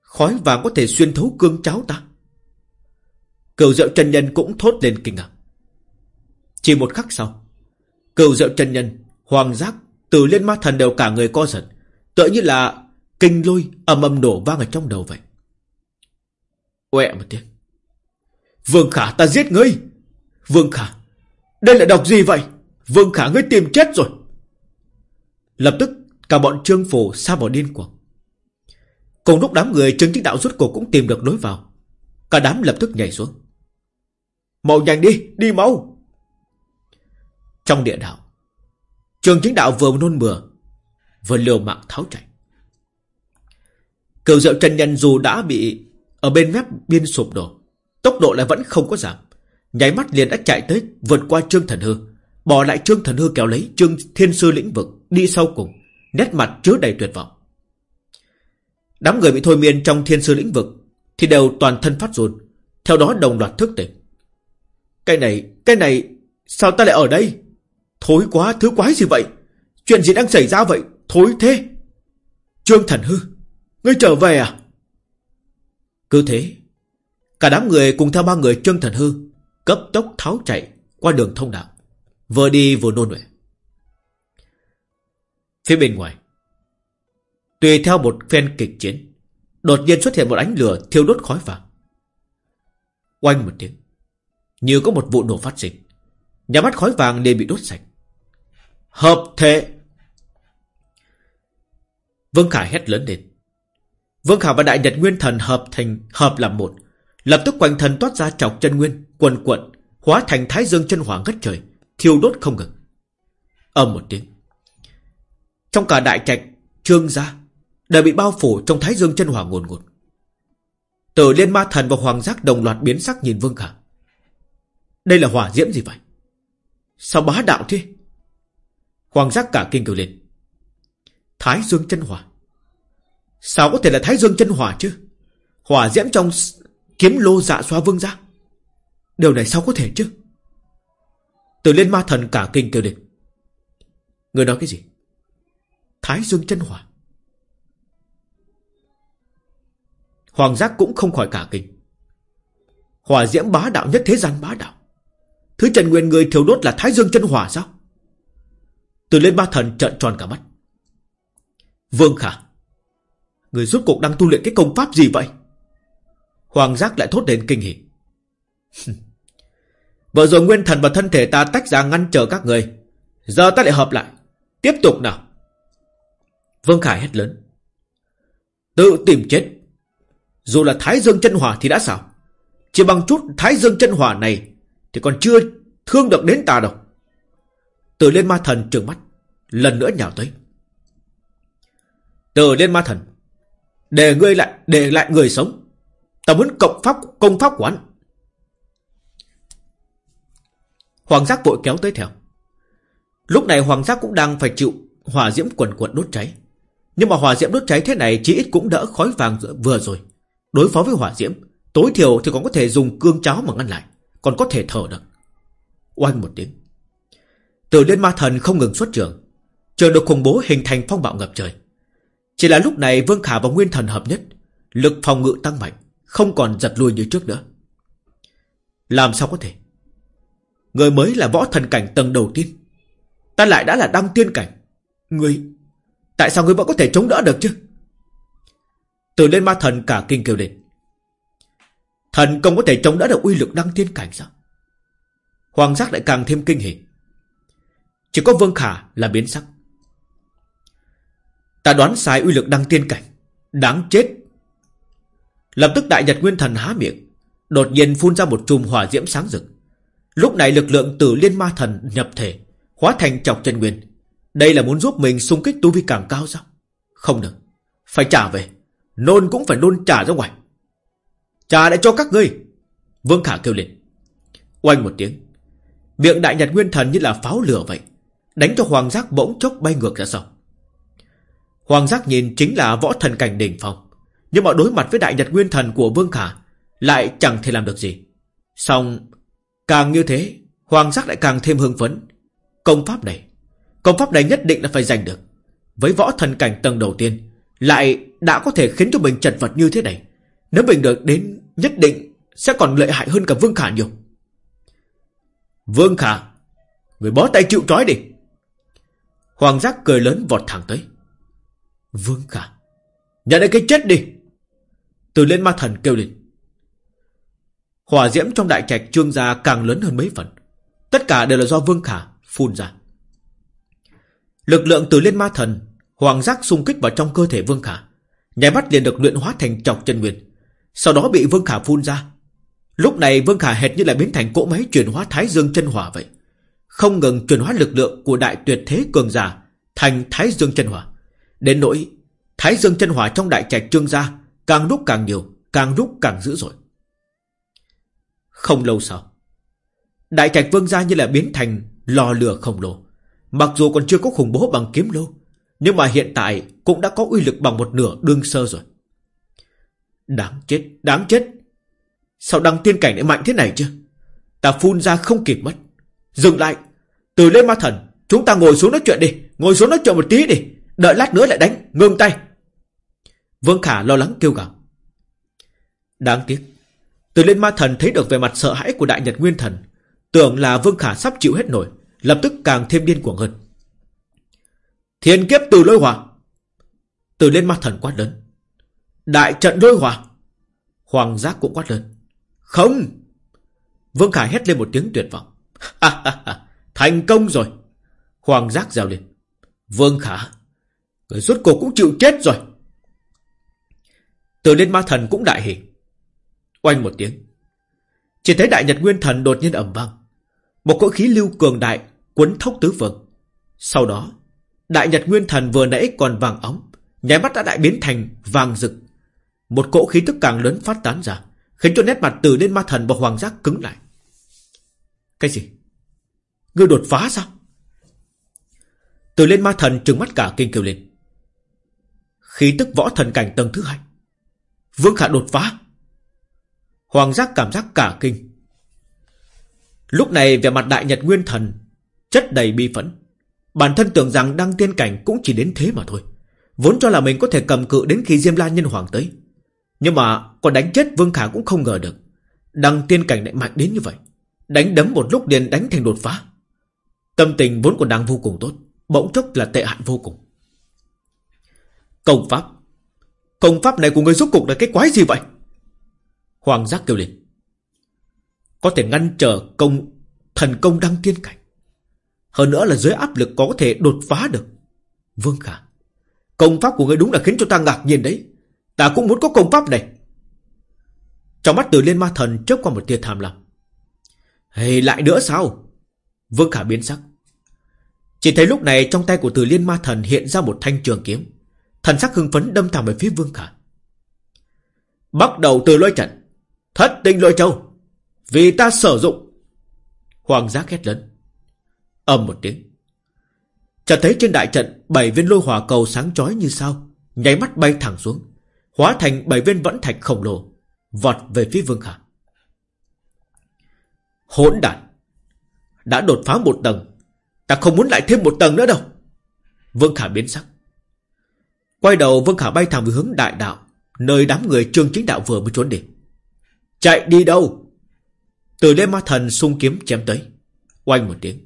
Khói vàng có thể xuyên thấu cương cháo ta? Cửu diệu chân nhân cũng thốt lên kinh ngạc. Chỉ một khắc sau, Cửu diệu chân nhân, Hoàng giác, Từ liên ma thần đều cả người co giật, Tựa như là kinh lôi ầm ầm đổ vang ở trong đầu vậy. Quẹ một tiếng. Vương Khả ta giết ngươi. Vương Khả. Đây là đọc gì vậy? Vương Khả ngươi tìm chết rồi. Lập tức cả bọn trương phổ xa bỏ điên cuồng. Cùng lúc đám người trương chính đạo rút cổ cũng tìm được lối vào. Cả đám lập tức nhảy xuống. Mau nhanh đi, đi mau. Trong địa đạo. Trường chính đạo vừa nôn mửa Vừa liều mạng tháo chạy Cửu diệu chân nhân dù đã bị ở bên mép biên sụp đổ Tốc độ lại vẫn không có giảm. Nháy mắt liền đã chạy tới vượt qua Trương Thần Hư. Bỏ lại Trương Thần Hư kéo lấy Trương Thiên Sư lĩnh vực Đi sau cùng Nét mặt chứa đầy tuyệt vọng. Đám người bị thôi miên trong Thiên Sư lĩnh vực Thì đều toàn thân phát run Theo đó đồng loạt thức tỉnh. Cái này, cái này Sao ta lại ở đây? Thối quá, thứ quái gì vậy? Chuyện gì đang xảy ra vậy? Thối thế? Trương Thần Hư Ngươi trở về à? Cứ thế. Cả đám người cùng theo ba người Trương Thần Hư, Cấp tốc tháo chạy qua đường thông đạo, Vừa đi vừa nôn nổi Phía bên ngoài, Tùy theo một phen kịch chiến, Đột nhiên xuất hiện một ánh lửa thiêu đốt khói vàng. Oanh một tiếng, Như có một vụ nổ phát sinh. Nhà mắt khói vàng liền bị đốt sạch. Hợp thể. Vương Khải hét lớn lên. Vương khả và Đại Nhật Nguyên Thần hợp thành hợp làm một. Lập tức quanh thần toát ra chọc chân nguyên, quần quận, Hóa thành thái dương chân hỏa ngất trời Thiêu đốt không ngừng. Âm một tiếng. Trong cả đại trạch Trương gia Đều bị bao phủ trong thái dương chân hỏa ngồn ngột. Tử liên ma thần và hoàng giác đồng loạt biến sắc nhìn Vương Khả Đây là hỏa diễm gì vậy? Sao bá đạo thế? Hoàng giác cả kinh kêu lên. Thái dương chân hỏa. Sao có thể là thái dương chân hỏa chứ? Hỏa diễm trong kiếm lô dạ xoa vương ra Điều này sao có thể chứ? Từ lên ma thần cả kinh kêu địch Người nói cái gì? Thái dương chân hỏa Hoàng giác cũng không khỏi cả kinh. Hỏa diễm bá đạo nhất thế gian bá đạo. Thứ Trần Nguyên người thiếu đốt là Thái Dương chân hỏa sao? Từ lên ba thần trợn tròn cả mắt. Vương Khả Người rốt cuộc đang tu luyện cái công pháp gì vậy? Hoàng giác lại thốt lên kinh hỉ. [laughs] Vừa rồi nguyên thần và thân thể ta tách ra ngăn chờ các người. Giờ ta lại hợp lại. Tiếp tục nào. Vương Khải hét lớn. Tự tìm chết. Dù là Thái Dương chân hỏa thì đã sao? Chỉ bằng chút Thái Dương chân hỏa này Thì còn chưa thương được đến ta đâu. Từ lên ma thần trừng mắt, Lần nữa nhào tới. Từ lên ma thần để ngươi lại, Để lại người sống. Ta muốn cộng pháp, công pháp của anh. Hoàng giác vội kéo tới theo. Lúc này Hoàng giác cũng đang phải chịu Hỏa diễm quần quần đốt cháy. Nhưng mà hỏa diễm đốt cháy thế này Chỉ ít cũng đỡ khói vàng vừa rồi. Đối phó với hỏa diễm, Tối thiểu thì còn có thể dùng cương cháo mà ngăn lại, Còn có thể thở được. Oanh một tiếng. Từ lên ma thần không ngừng xuất trường Trường được khủng bố hình thành phong bạo ngập trời. Chỉ là lúc này Vương Khả và Nguyên Thần hợp nhất, Lực phòng ngự tăng mạnh, Không còn giật lui như trước nữa. Làm sao có thể? Người mới là võ thần cảnh tầng đầu tiên. Ta lại đã là đăng tiên cảnh. Người, Tại sao người vẫn có thể chống đỡ được chứ? Từ lên ma thần cả kinh kêu lên. Thần công có thể chống đỡ được uy lực đăng tiên cảnh sao? Hoàng giác lại càng thêm kinh hỉ. Chỉ có Vương Khả là biến sắc. Ta đoán sai uy lực đăng tiên cảnh. Đáng chết. Lập tức đại nhật nguyên thần há miệng, Đột nhiên phun ra một chùm hỏa diễm sáng rực. Lúc này lực lượng từ liên ma thần nhập thể, Hóa thành chọc chân nguyên. Đây là muốn giúp mình xung kích tu vi càng cao sao? Không được. Phải trả về. Nôn cũng phải nôn trả ra ngoài. Trả lại cho các ngươi. Vương Khả kêu lên. Oanh một tiếng. Miệng đại nhật nguyên thần như là pháo lửa vậy, Đánh cho hoàng giác bỗng chốc bay ngược ra sau. Hoàng giác nhìn chính là võ thần cảnh đỉnh phong. Nhưng mà đối mặt với đại nhật nguyên thần của Vương Khả, Lại chẳng thể làm được gì. Xong, Càng như thế, Hoàng giác lại càng thêm hưng phấn. Công pháp này, Công pháp này nhất định là phải giành được. Với võ thần cảnh tầng đầu tiên, Lại đã có thể khiến cho mình chật vật như thế này. Nếu mình được đến, Nhất định sẽ còn lợi hại hơn cả Vương Khả nhiều. Vương Khả, Người bó tay chịu trói đi. Hoàng giác cười lớn vọt thẳng tới. Vương Khả Nhận lấy cái chết đi. Từ lên ma thần kêu lên. Hỏa diễm trong đại trạch trương gia càng lớn hơn mấy phần. Tất cả đều là do Vương Khả phun ra. Lực lượng từ lên ma thần, Hoàng giác xung kích vào trong cơ thể Vương Khả Nhảy mắt liền được luyện hóa thành chọc chân nguyên. Sau đó bị Vương Khả phun ra. Lúc này Vương Khả hệt như là biến thành cỗ máy chuyển hóa Thái Dương chân hỏa vậy. Không ngừng chuyển hóa lực lượng của đại tuyệt thế cường giả Thành Thái Dương chân hỏa. Đến nỗi, Thái Dương chân hỏa trong đại trạch trương gia Càng lúc càng nhiều, Càng lúc càng dữ dội. Không lâu sau, Đại trạch vương gia như là biến thành lò lửa khổng lồ. Mặc dù còn chưa có khủng bố bằng kiếm lô Nhưng mà hiện tại Cũng đã có uy lực bằng một nửa đương sơ rồi. Đáng chết Đáng chết. Sao đăng tiên cảnh lại mạnh thế này chứ? Ta phun ra không kịp mất. Dừng lại, Từ lên ma thần, Chúng ta ngồi xuống nói chuyện đi, Ngồi xuống nói chuyện một tí đi. Đợi lát nữa lại đánh Ngưng tay. Vương Khả lo lắng kêu gào. Đáng tiếc, Từ lên ma thần thấy được về mặt sợ hãi của đại nhật nguyên thần, Tưởng là Vương Khả sắp chịu hết nổi, Lập tức càng thêm điên cuồng hơn. Thiên kiếp từ lôi hỏa. Từ lên ma thần quát lớn. Đại trận lôi hỏa. Hoàng giác cũng quát lớn. Không! Vương Khả hét lên một tiếng tuyệt vọng. Thành công rồi! Hoàng giác reo lên. Vương Khả Người suốt cuộc cũng chịu chết rồi. Từ lên ma thần cũng đại hỉ. Oanh một tiếng. Chỉ thấy đại nhật nguyên thần đột nhiên ẩm vang. Một cỗ khí lưu cường đại Cuốn thốc tứ phương. Sau đó, Đại nhật nguyên thần vừa nãy còn vàng óng, Nháy mắt đã đại biến thành vàng rực. Một cỗ khí tức càng lớn phát tán ra, Khiến cho nét mặt từ lên ma thần và hoàng giác cứng lại. Cái gì? Ngươi đột phá sao? Từ lên ma thần trừng mắt cả kinh kêu lên Khí tức võ thần cảnh tầng thứ hai. Vương Khả đột phá. Hoàng giác cảm giác cả kinh. Lúc này về mặt đại nhật nguyên thần, Chất đầy bi phẫn. Bản thân tưởng rằng đăng tiên cảnh cũng chỉ đến thế mà thôi. Vốn cho là mình có thể cầm cự đến khi Diêm La Nhân Hoàng tới. Nhưng mà còn đánh chết Vương Khả cũng không ngờ được. Đăng tiên cảnh lại mạnh đến như vậy. Đánh đấm một lúc liền đánh thành đột phá. Tâm tình vốn còn đang vô cùng tốt, Bỗng chốc là tệ hại vô cùng. Công pháp. Công pháp này của người rốt cục là cái quái gì vậy? Hoàng giác kêu lên. Có thể ngăn trở công Thần công đăng tiên cảnh. Hơn nữa là dưới áp lực có thể đột phá được. Vương Khả Công pháp của người đúng là khiến cho ta ngạc nhiên đấy. Ta cũng muốn có công pháp này. Trong mắt từ liên ma thần chớp qua một tia tham lam. Hey, lại nữa sao? Vương Khả biến sắc. Chỉ thấy lúc này trong tay của từ liên ma thần hiện ra một thanh trường kiếm. Thần sắc hưng phấn đâm thẳng về phía Vương Khả. Bắt đầu từ lôi trận. Thất tinh lôi châu. Vì ta sử dụng. Hoàng giác hét lớn. Ầm một tiếng. Chợt thấy trên đại trận Bảy viên lôi hỏa cầu sáng chói như sao, Nháy mắt bay thẳng xuống, Hóa thành bảy viên vẫn thạch khổng lồ, Vọt về phía Vương Khả. Hỗn đản. Đã đột phá một tầng. Ta không muốn lại thêm một tầng nữa đâu. Vương Khả biến sắc. Quay đầu Vương Khả bay thẳng về hướng đại đạo, Nơi đám người trương chính đạo vừa mới trốn đi. Chạy đi đâu? Từ lê ma thần sung kiếm chém tới. Oanh một tiếng.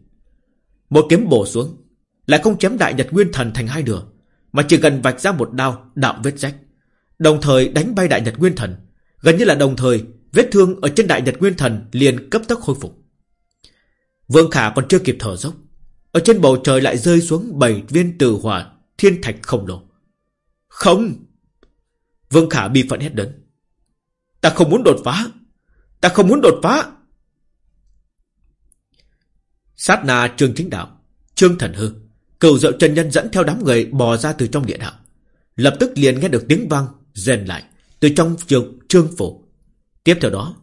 Một kiếm bổ xuống, Lại không chém đại nhật nguyên thần thành hai nửa, Mà chỉ cần vạch ra một đao đạo vết rách. Đồng thời đánh bay đại nhật nguyên thần, Gần như là đồng thời, Vết thương ở trên đại nhật nguyên thần liền cấp tốc khôi phục. Vương Khả còn chưa kịp thở dốc, Ở trên bầu trời lại rơi xuống bảy viên tử hỏa Thiên thạch khổng lồ. Không. Vương Khả bi phận hét đớn Ta không muốn đột phá. Ta không muốn đột phá. Sát na trương chính đạo, Trương thần hư, Cửu dậu chân nhân dẫn theo đám người bò ra từ trong địa đạo. Lập tức liền nghe được tiếng vang, Rèn lại Từ trong trường, trương phủ. Tiếp theo đó,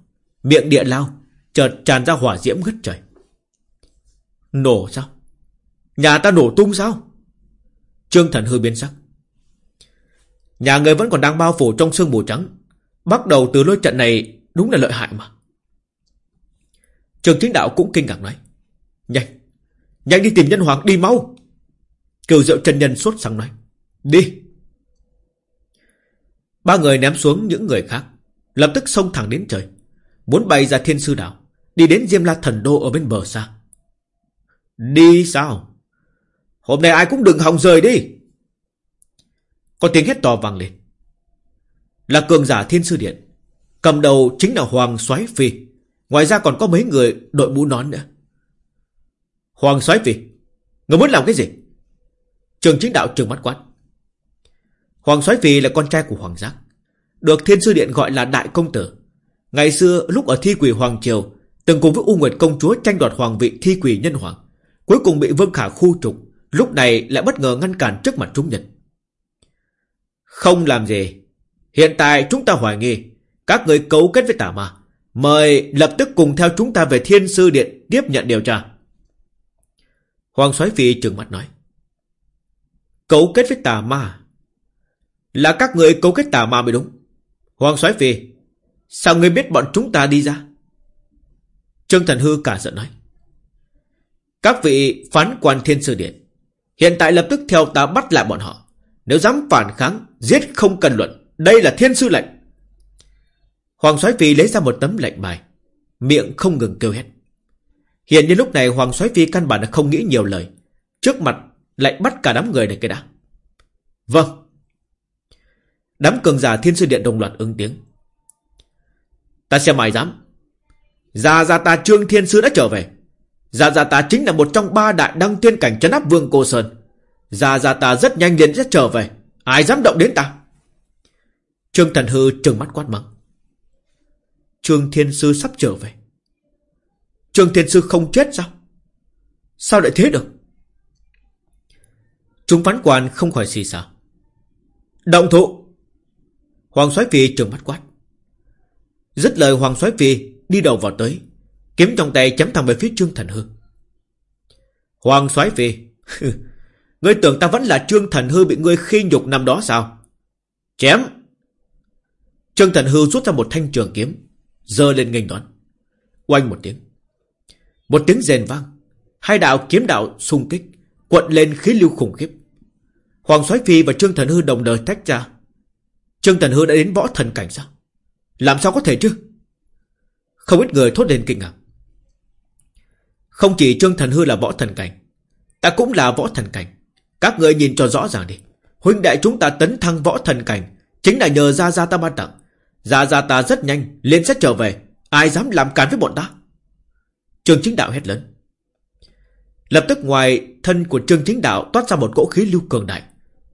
Miệng địa lao Chợt tràn ra hỏa diễm ngất trời. Nổ sao? Nhà ta nổ tung sao? Trương thần hư biến sắc. Nhà người vẫn còn đang bao phủ trong sương mù trắng. Bắt đầu từ lôi trận này, Đúng là lợi hại mà. Trường chính đạo cũng kinh ngạc nói, Nhanh Nhanh đi tìm nhân hoàng đi mau. Kiều diệu chân nhân sốt sắng nói, Đi. Ba người ném xuống những người khác, Lập tức xông thẳng đến trời, Muốn bay ra thiên sư đảo Đi đến Diêm La Thần Đô ở bên bờ xa. Đi sao? Hôm nay ai cũng đừng hòng rời đi. Có tiếng hét to vang lên. Là cường giả thiên sư điện, Cầm đầu chính là Hoàng soái Phi. Ngoài ra còn có mấy người đội mũ nón nữa. Hoàng soái Phi, Người muốn làm cái gì? Trường chính đạo trường mắt quát. Hoàng soái Phi là con trai của Hoàng Giác, được Thiên Sư Điện gọi là Đại Công Tử. Ngày xưa, lúc ở thi quỷ Hoàng Triều, Từng cùng với U Nguyệt Công Chúa tranh đoạt hoàng vị thi quỷ nhân hoàng, Cuối cùng bị Vương Khả khu trục, Lúc này lại bất ngờ ngăn cản trước mặt chúng nhân. Không làm gì. Hiện tại chúng ta hoài nghi. Các người cấu kết với tà ma. Mời lập tức cùng theo chúng ta về Thiên Sư Điện Tiếp nhận điều tra. Hoàng soái Phi trừng mắt nói. Cấu kết với tà ma? Là các người cấu kết tà ma mới đúng. Hoàng soái Phi, Sao ngươi biết bọn chúng ta đi ra? Trương Thần Hư cả giận nói. Các vị phán quan thiên sư điện, Hiện tại lập tức theo ta bắt lại bọn họ. Nếu dám phản kháng, Giết không cần luận Đây là thiên sư lệnh Hoàng soái Phi lấy ra một tấm lệnh bài Miệng không ngừng kêu hét Hiện như lúc này Hoàng soái Phi căn bản là không nghĩ nhiều lời Trước mặt lại bắt cả đám người này cái đã Vâng Đám cường giả thiên sư điện đồng loạt ứng tiếng. Ta xem ai dám. Gia Gia ta Trương Thiên Sư đã trở về. Gia Gia ta chính là một trong ba đại đăng thiên cảnh chấn áp vương cô Sơn. Gia Gia ta rất nhanh liền sẽ trở về. Ai dám động đến ta? Trương Thần Hư trừng mắt quát mắng. Trương Thiên Sư sắp trở về. Trương Thiên Sư không chết sao Sao lại thế được Chúng phán quan không khỏi xì xào Động thủ Hoàng soái phi trừng mắt quát Dứt lời Hoàng soái phi Đi đầu vào tới, Kiếm trong tay chém thẳng về phía Trương Thần Hư Hoàng soái phi [laughs] Ngươi tưởng ta vẫn là Trương Thần Hư Bị ngươi khi nhục năm đó sao? Chém! Trương Thần Hư rút ra một thanh trường kiếm Dơ lên nghênh đón. Oanh một tiếng. Một tiếng rền vang. Hai đạo kiếm đạo xung kích Quận lên khí lưu khủng khiếp. Hoàng soái Phi và Trương Thần Hư đồng đời tách ra. Trương Thần Hư đã đến võ thần cảnh sao? Làm sao có thể chứ? Không ít người thốt lên kinh ngạc. Không chỉ Trương Thần Hư là võ thần cảnh, Ta cũng là võ thần cảnh. Các người nhìn cho rõ ràng đi. Huynh đại chúng ta tấn thăng võ thần cảnh, Chính là nhờ Gia Gia ta ban tặng. Gia Gia ta rất nhanh liền sẽ trở về. Ai dám làm cản với bọn ta? Trương Chính Đạo hét lớn. Lập tức ngoài thân của Trương Chính Đạo Toát ra một cỗ khí lưu cường đại,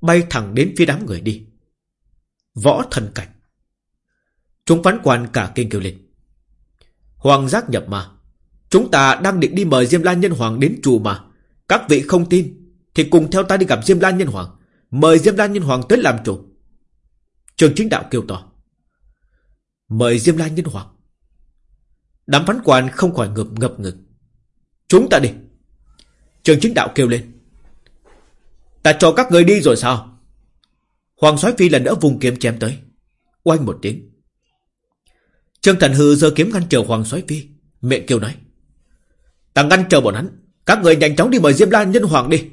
Bay thẳng đến phía đám người đi. Võ thần cảnh. Chúng phán quan cả kinh kêu lên. Hoàng giác nhập mà Chúng ta đang định đi mời Diêm Lan Nhân Hoàng đến chùa mà. Các vị không tin thì cùng theo ta đi gặp Diêm Lan Nhân Hoàng. Mời Diêm Lan Nhân Hoàng tới làm chủ. Trường chính đạo kêu to. Mời Diêm Lan Nhân Hoàng. Đám phán quan không khỏi ngập ngập ngực Chúng ta đi. Trường chính đạo kêu lên. Ta cho các người đi rồi sao? Hoàng soái phi lần nữa vùng kiếm chém tới. Oanh một tiếng. Trương Thần Hư giơ kiếm ngăn trở Hoàng soái phi. Miệng kêu nói. Ta ngăn chờ bọn hắn. Các người nhanh chóng đi mời Diêm Lan Nhân Hoàng đi.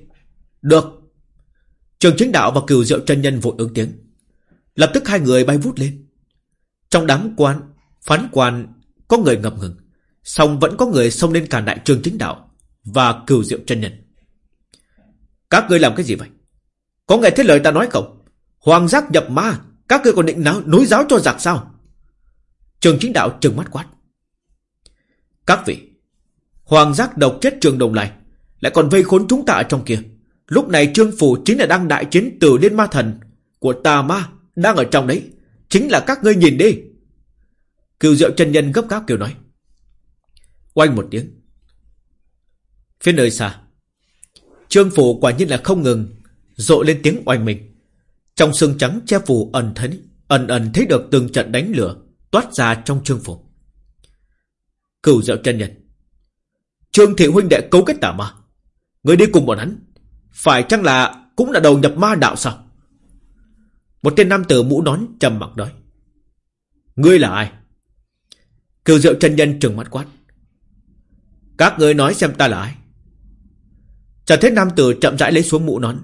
Được. Trường chính đạo và cửu diệu chân nhân vội ứng tiếng. Lập tức hai người bay vút lên. Trong đám quan, Phán quan, có người ngập ngừng. Song vẫn có người xông lên cản đại trường chính đạo Và cửu diệu chân nhân. Các ngươi làm cái gì vậy? Có nghe thấy lời ta nói không? Hoàng giác nhập ma, Các ngươi còn định nào nối giáo cho giặc sao? Trường chính đạo trừng mắt quát. Các vị, Hoàng giác độc chết trường đồng này Lại còn vây khốn chúng ta ở trong kia. Lúc này trương phủ chính là đang đại chiến từ liên ma thần. Của tà ma Đang ở trong đấy, Chính là các ngươi nhìn đi. Cựu diệu chân nhân gấp gáp kêu nói. Oanh một tiếng. Phía nơi xa, Trương phủ quả nhiên là không ngừng, Rộ lên tiếng oanh mình. Trong sương trắng che phủ ẩn thấy Ẩn ẩn thấy được từng trận đánh lửa Toát ra trong trương phủ. Cựu diệu chân nhân. Trương thị huynh đệ cấu kết tà ma. Người đi cùng bọn hắn. Phải chăng là cũng là đầu nhập ma đạo sao? Một tên nam tử mũ nón trầm mặc nói. Ngươi là ai? Kiều diệu chân nhân trừng mắt quát. Các ngươi nói xem ta là ai? Chẳng thấy nam tử chậm rãi lấy xuống mũ nón.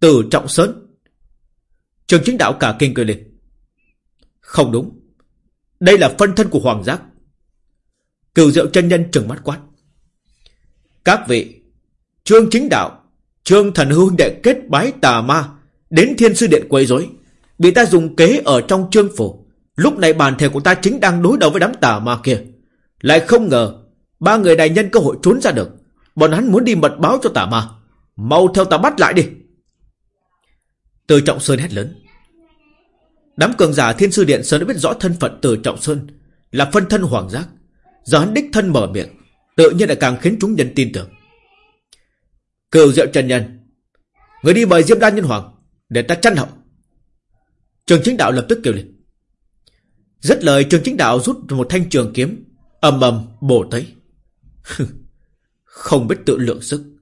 Tử trọng sơn. Trường chính đạo cả kinh cười lên. Không đúng. Đây là phân thân của Hoàng Giác. Cửu diệu chân nhân trừng mắt quát. Các vị, Trương chính đạo Trương thần huynh đệ kết bái tà ma, Đến thiên sư điện quấy rối. Bị ta dùng kế ở trong trương phủ. Lúc này bàn thể của ta chính đang đối đầu với đám tà ma kia. Lại không ngờ, Ba người này nhân cơ hội trốn ra được. Bọn hắn muốn đi mật báo cho tà ma. Mau theo ta bắt lại đi. Từ Trọng Sơn hét lớn. Đám cường giả thiên sư điện sớm đã biết rõ thân phận từ Trọng Sơn, Là phân thân hoàng giác. Giờ hắn đích thân mở miệng, Tự nhiên lại càng khiến chúng nhân tin tưởng. Cửu diệu trần nhân. Người đi mời Diêm Đan Nhân Hoàng Để ta chăn hậu Trường chính đạo lập tức kêu lên. Rất lời, trường chính đạo rút một thanh trường kiếm, ầm ầm bổ tới. [laughs] Không biết tự lượng sức.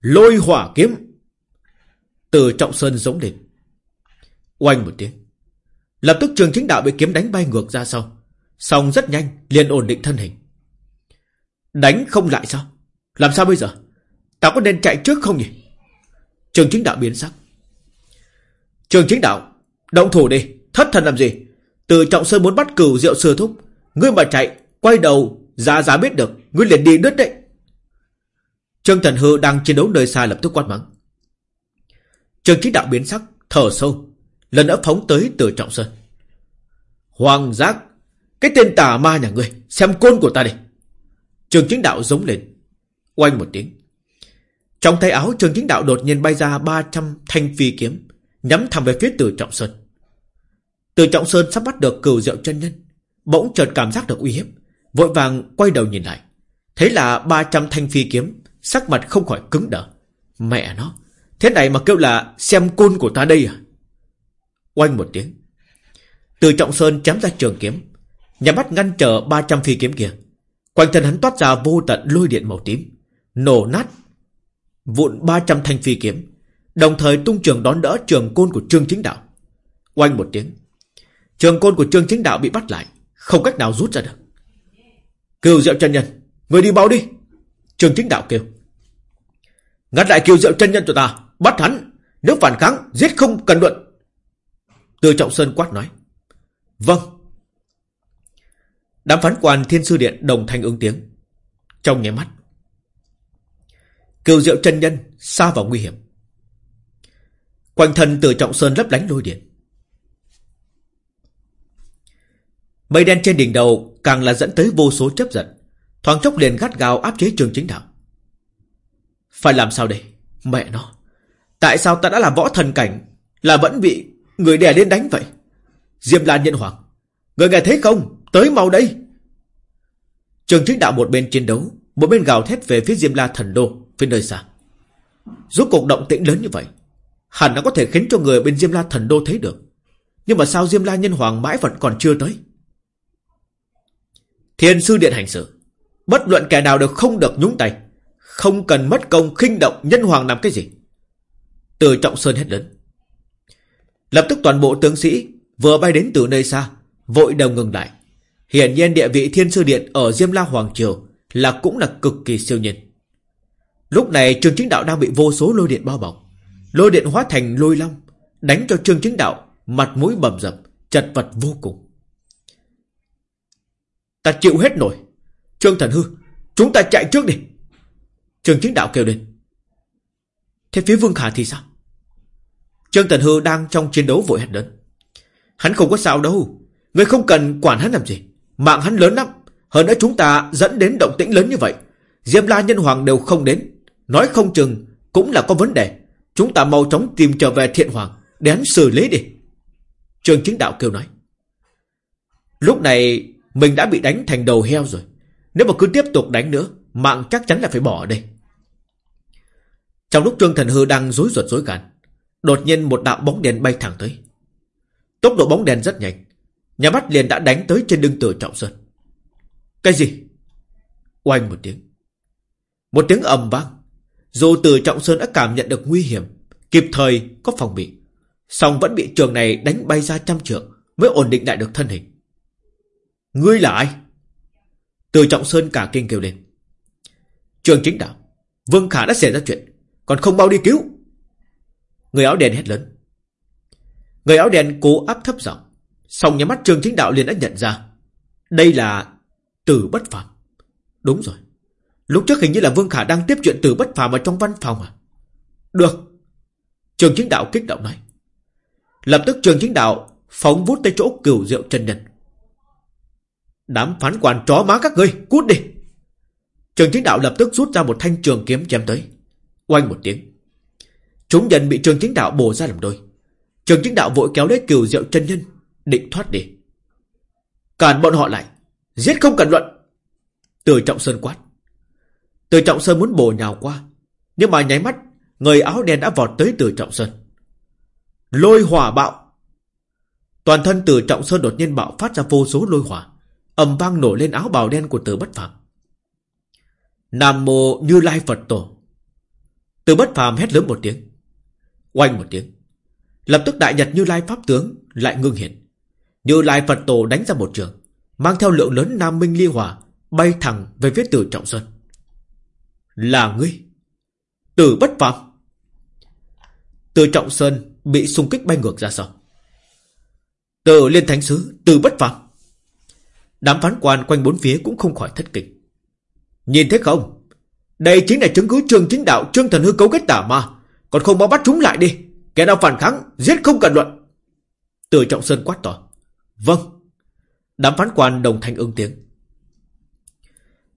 Lôi hỏa kiếm. Từ trọng sơn giống lên. Oanh một tiếng. Lập tức trường chính đạo bị kiếm đánh bay ngược ra sau. Xong rất nhanh, liền ổn định thân hình. Đánh không lại sao? Làm sao bây giờ? Ta có nên chạy trước không nhỉ? Trường chính đạo biến sắc. Trường chính đạo, Động thủ đi. Thất thần làm gì? Từ trọng sơn muốn bắt cửu rượu sư thúc. Ngươi mà chạy, Quay đầu, Giá giá biết được. Ngươi liền đi đứt đấy. Trương Thần Hư đang chiến đấu nơi xa lập tức quát mắng. Trường Chính Đạo biến sắc, Thở sâu. Lần nữa phóng tới từ trọng sơn. Hoàng giác, Cái tên tà ma nhà ngươi, Xem côn của ta đi. Trường chính đạo giống lên. Oanh một tiếng. Trong tay áo trường chính đạo đột nhiên bay ra 300 thanh phi kiếm, Nhắm thẳng về phía từ trọng sơn. Từ Trọng Sơn sắp bắt được cửu diệu chân nhân, Bỗng chợt cảm giác được uy hiếp, Vội vàng quay đầu nhìn lại. Thế là 300 thanh phi kiếm, Sắc mặt không khỏi cứng đờ. Mẹ nó, Thế này mà kêu là xem côn của ta đây à? Oanh một tiếng, Từ trọng sơn chém ra trường kiếm Nhà mắt ngăn trở 300 phi kiếm kia. Quanh thân hắn toát ra vô tận lôi điện màu tím, Nổ nát Vụn 300 thanh phi kiếm, Đồng thời tung trường đón đỡ trường côn của Trương Chính Đạo. Oanh một tiếng, Trường côn của Trương Chính Đạo bị bắt lại, Không cách nào rút ra được. Kiều Diệu chân nhân, Người đi báo đi, Trương Chính Đạo kêu. Ngắt lại Kiều Diệu chân nhân cho ta, Bắt hắn, Nếu phản kháng, giết không cần luận. Từ Trọng Sơn quát nói Vâng. Đám phán quan thiên sư điện đồng thanh ứng tiếng, Trong nháy mắt Kiều Diệu chân nhân xa vào nguy hiểm Quanh thân từ Trọng Sơn lấp lánh lôi điện Mây đen trên đỉnh đầu càng là dẫn tới vô số chấp giận. Thoáng chốc liền gắt gao áp chế trường chính đạo. Phải làm sao đây? Mẹ nó. Tại sao ta đã làm võ thần cảnh là vẫn bị người đè lên đánh vậy? Diêm Lan nhân hoàng. Người nghe thấy không? Tới mau đây. Trường chính đạo một bên chiến đấu, một bên gào thét về phía Diêm La thần đô, phía nơi xa. Rốt cuộc động tĩnh lớn như vậy, hẳn đã có thể khiến cho người bên Diêm La thần đô thấy được. Nhưng mà sao Diêm La nhân hoàng mãi vẫn còn chưa tới? Thiên sư điện hành sự Bất luận kẻ nào đều không được nhúng tay Không cần mất công khinh động nhân hoàng làm cái gì Từ trọng sơn hết lớn Lập tức toàn bộ tướng sĩ Vừa bay đến từ nơi xa Vội đầu ngừng lại Hiển nhiên địa vị thiên sư điện ở Diêm La Hoàng Triều Là cũng là cực kỳ siêu nhiên Lúc này trương chính đạo đang bị vô số lôi điện bao bọc Lôi điện hóa thành lôi long Đánh cho trương chính đạo Mặt mũi bầm dập Chật vật vô cùng Ta chịu hết nổi. Trương Thần Hư, chúng ta chạy trước đi. Trương Chính Đạo kêu lên. Thế phía Vương Khả thì sao? Trương Thần Hư đang trong chiến đấu vội hét lớn. Hắn không có sao đâu. Người không cần quản hắn làm gì. Mạng hắn lớn lắm. Hơn nữa chúng ta dẫn đến động tĩnh lớn như vậy. Diêm La Nhân Hoàng đều không đến. Nói không chừng cũng là có vấn đề. Chúng ta mau chóng tìm trở về Thiện Hoàng để hắn xử lý đi. Trương Chính Đạo kêu nói. Lúc này mình đã bị đánh thành đầu heo rồi Nếu mà cứ tiếp tục đánh nữa, Mạng chắc chắn là phải bỏ ở đây Trong lúc Trương Thần Hư đang rối ruột rối gạn Đột nhiên một đạo bóng đèn bay thẳng tới Tốc độ bóng đèn rất nhanh Nhà mắt liền đã đánh tới trên lưng tử Trọng Sơn Cái gì? Oanh một tiếng Một tiếng ầm vang dù từ Trọng Sơn đã cảm nhận được nguy hiểm, Kịp thời có phòng bị song vẫn bị trường này đánh bay ra trăm trượng Mới ổn định lại được thân hình Ngươi là ai? Từ Trọng Sơn cả kinh kêu lên. Trường chính đạo. Vương Khả đã xảy ra chuyện. Còn không bao đi cứu. Người áo đen hét lớn. Người áo đen cố áp thấp giọng. song nhà mắt trường chính đạo liền đã nhận ra. Đây là từ bất phàm. Đúng rồi. Lúc trước hình như là Vương Khả đang tiếp chuyện từ bất phàm ở trong văn phòng à? Được. Trường chính đạo kích động nói. Lập tức trường chính đạo phóng vút tới chỗ cửu rượu chân nhân. Đám phán quan chó má các ngươi, Cút đi Trường chính đạo lập tức rút ra một thanh trường kiếm chém tới Oanh một tiếng Chúng nhân bị trường chính đạo bổ ra làm đôi Trường chính đạo vội kéo lấy cửu diệu chân nhân, Định thoát đi Cản bọn họ lại Giết không cần luận Từ trọng sơn quát từ trọng sơn muốn bổ nhào qua Nhưng mà nháy mắt Người áo đen đã vọt tới từ trọng sơn Lôi hỏa bạo Toàn thân từ trọng sơn đột nhiên bạo phát ra vô số lôi hỏa ầm vang nổi lên áo bào đen của Từ Bất Phàm. Nam mô Như Lai Phật Tổ. Từ Bất Phàm hét lớn một tiếng. Oanh một tiếng. Lập tức đại nhật Như Lai pháp tướng lại ngưng hiện. Như Lai Phật Tổ đánh ra một trường, mang theo lượng lớn Nam Minh Ly Hỏa bay thẳng về phía Từ Trọng Sơn. Là ngươi. Từ Bất Phàm. Từ Trọng Sơn bị xung kích bay ngược ra sau. Từ Liên Thánh Sứ, Từ Bất Phàm. Đám phán quan quanh bốn phía cũng không khỏi thất kinh. Nhìn thấy không? Đây chính là chứng cứ trương chính đạo trương thần hư cấu kết tả ma. Còn không mau bắt chúng lại đi. Kẻ nào phản kháng, giết không cần luận. Từ trọng sơn quát to. Vâng. Đám phán quan đồng thanh ưng tiếng.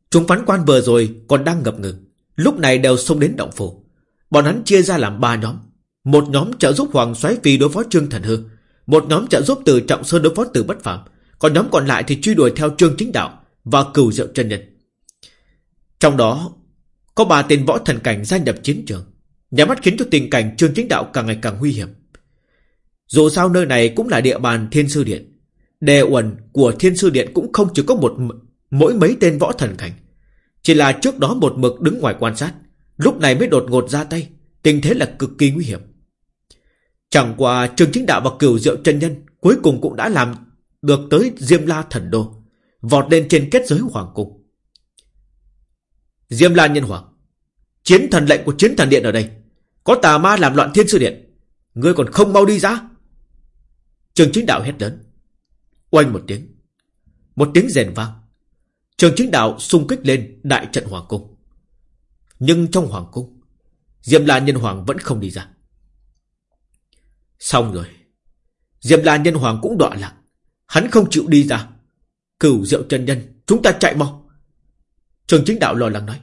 Chúng phán quan vừa rồi còn đang ngập ngừng. Lúc này đều xông đến động phủ. Bọn hắn chia ra làm ba nhóm. Một nhóm trợ giúp Hoàng xoáy Phi đối phó Trương Thần Hư. Một nhóm trợ giúp từ Trọng Sơn đối phó từ Bất Phạm, còn nhóm còn lại thì truy đuổi theo Trương Chính Đạo Và cửu diệu chân nhân Trong đó, Có ba tên võ thần cảnh gia nhập chiến trường Nhà mắt khiến cho tình cảnh trương chính đạo càng ngày càng nguy hiểm Dù sao nơi này cũng là địa bàn thiên sư điện Đề uẩn của thiên sư điện cũng không chỉ có một Mỗi mấy tên võ thần cảnh chỉ là trước đó một mực đứng ngoài quan sát, Lúc này mới đột ngột ra tay, Tình thế là cực kỳ nguy hiểm. Chẳng qua trường chính đạo và cửu diệu chân nhân Cuối cùng cũng đã làm được tới Diêm La thần đô, Vọt lên trên kết giới hoàng cung. Diêm La nhân hoàng, Chiến thần lệnh của chiến thần điện ở đây, Có tà ma làm loạn thiên sư điện, Ngươi còn không mau đi ra. Trường chính đạo hét lớn, Oanh một tiếng Một tiếng rèn vang. Trường chính đạo xung kích lên đại trận hoàng cung. Nhưng trong hoàng cung Diệm La nhân hoàng vẫn không đi ra. Xong rồi. Diệm La nhân hoàng cũng đọa lạc. Hắn không chịu đi ra. Cửu diệu chân nhân, Chúng ta chạy mau. Trường chính đạo lo lắng nói.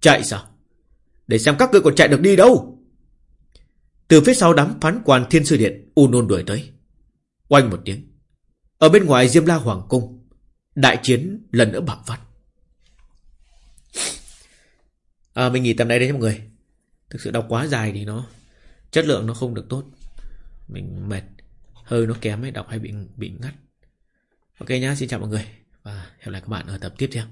Chạy sao? Để xem các ngươi còn chạy được đi đâu. Từ phía sau đám phán quan thiên sư điện U nôn đuổi tới. Oanh một tiếng. Ở bên ngoài Diêm La Hoàng Cung Đại chiến lần nữa bạo phát à, Mình nghỉ tầm đây đấy mọi người. Thực sự đọc quá dài thì nó Chất lượng nó không được tốt. Mình mệt Hơi nó kém ấy đọc hay bị bị ngắt. Ok nhá xin chào mọi người Và hẹn gặp lại các bạn ở tập tiếp theo.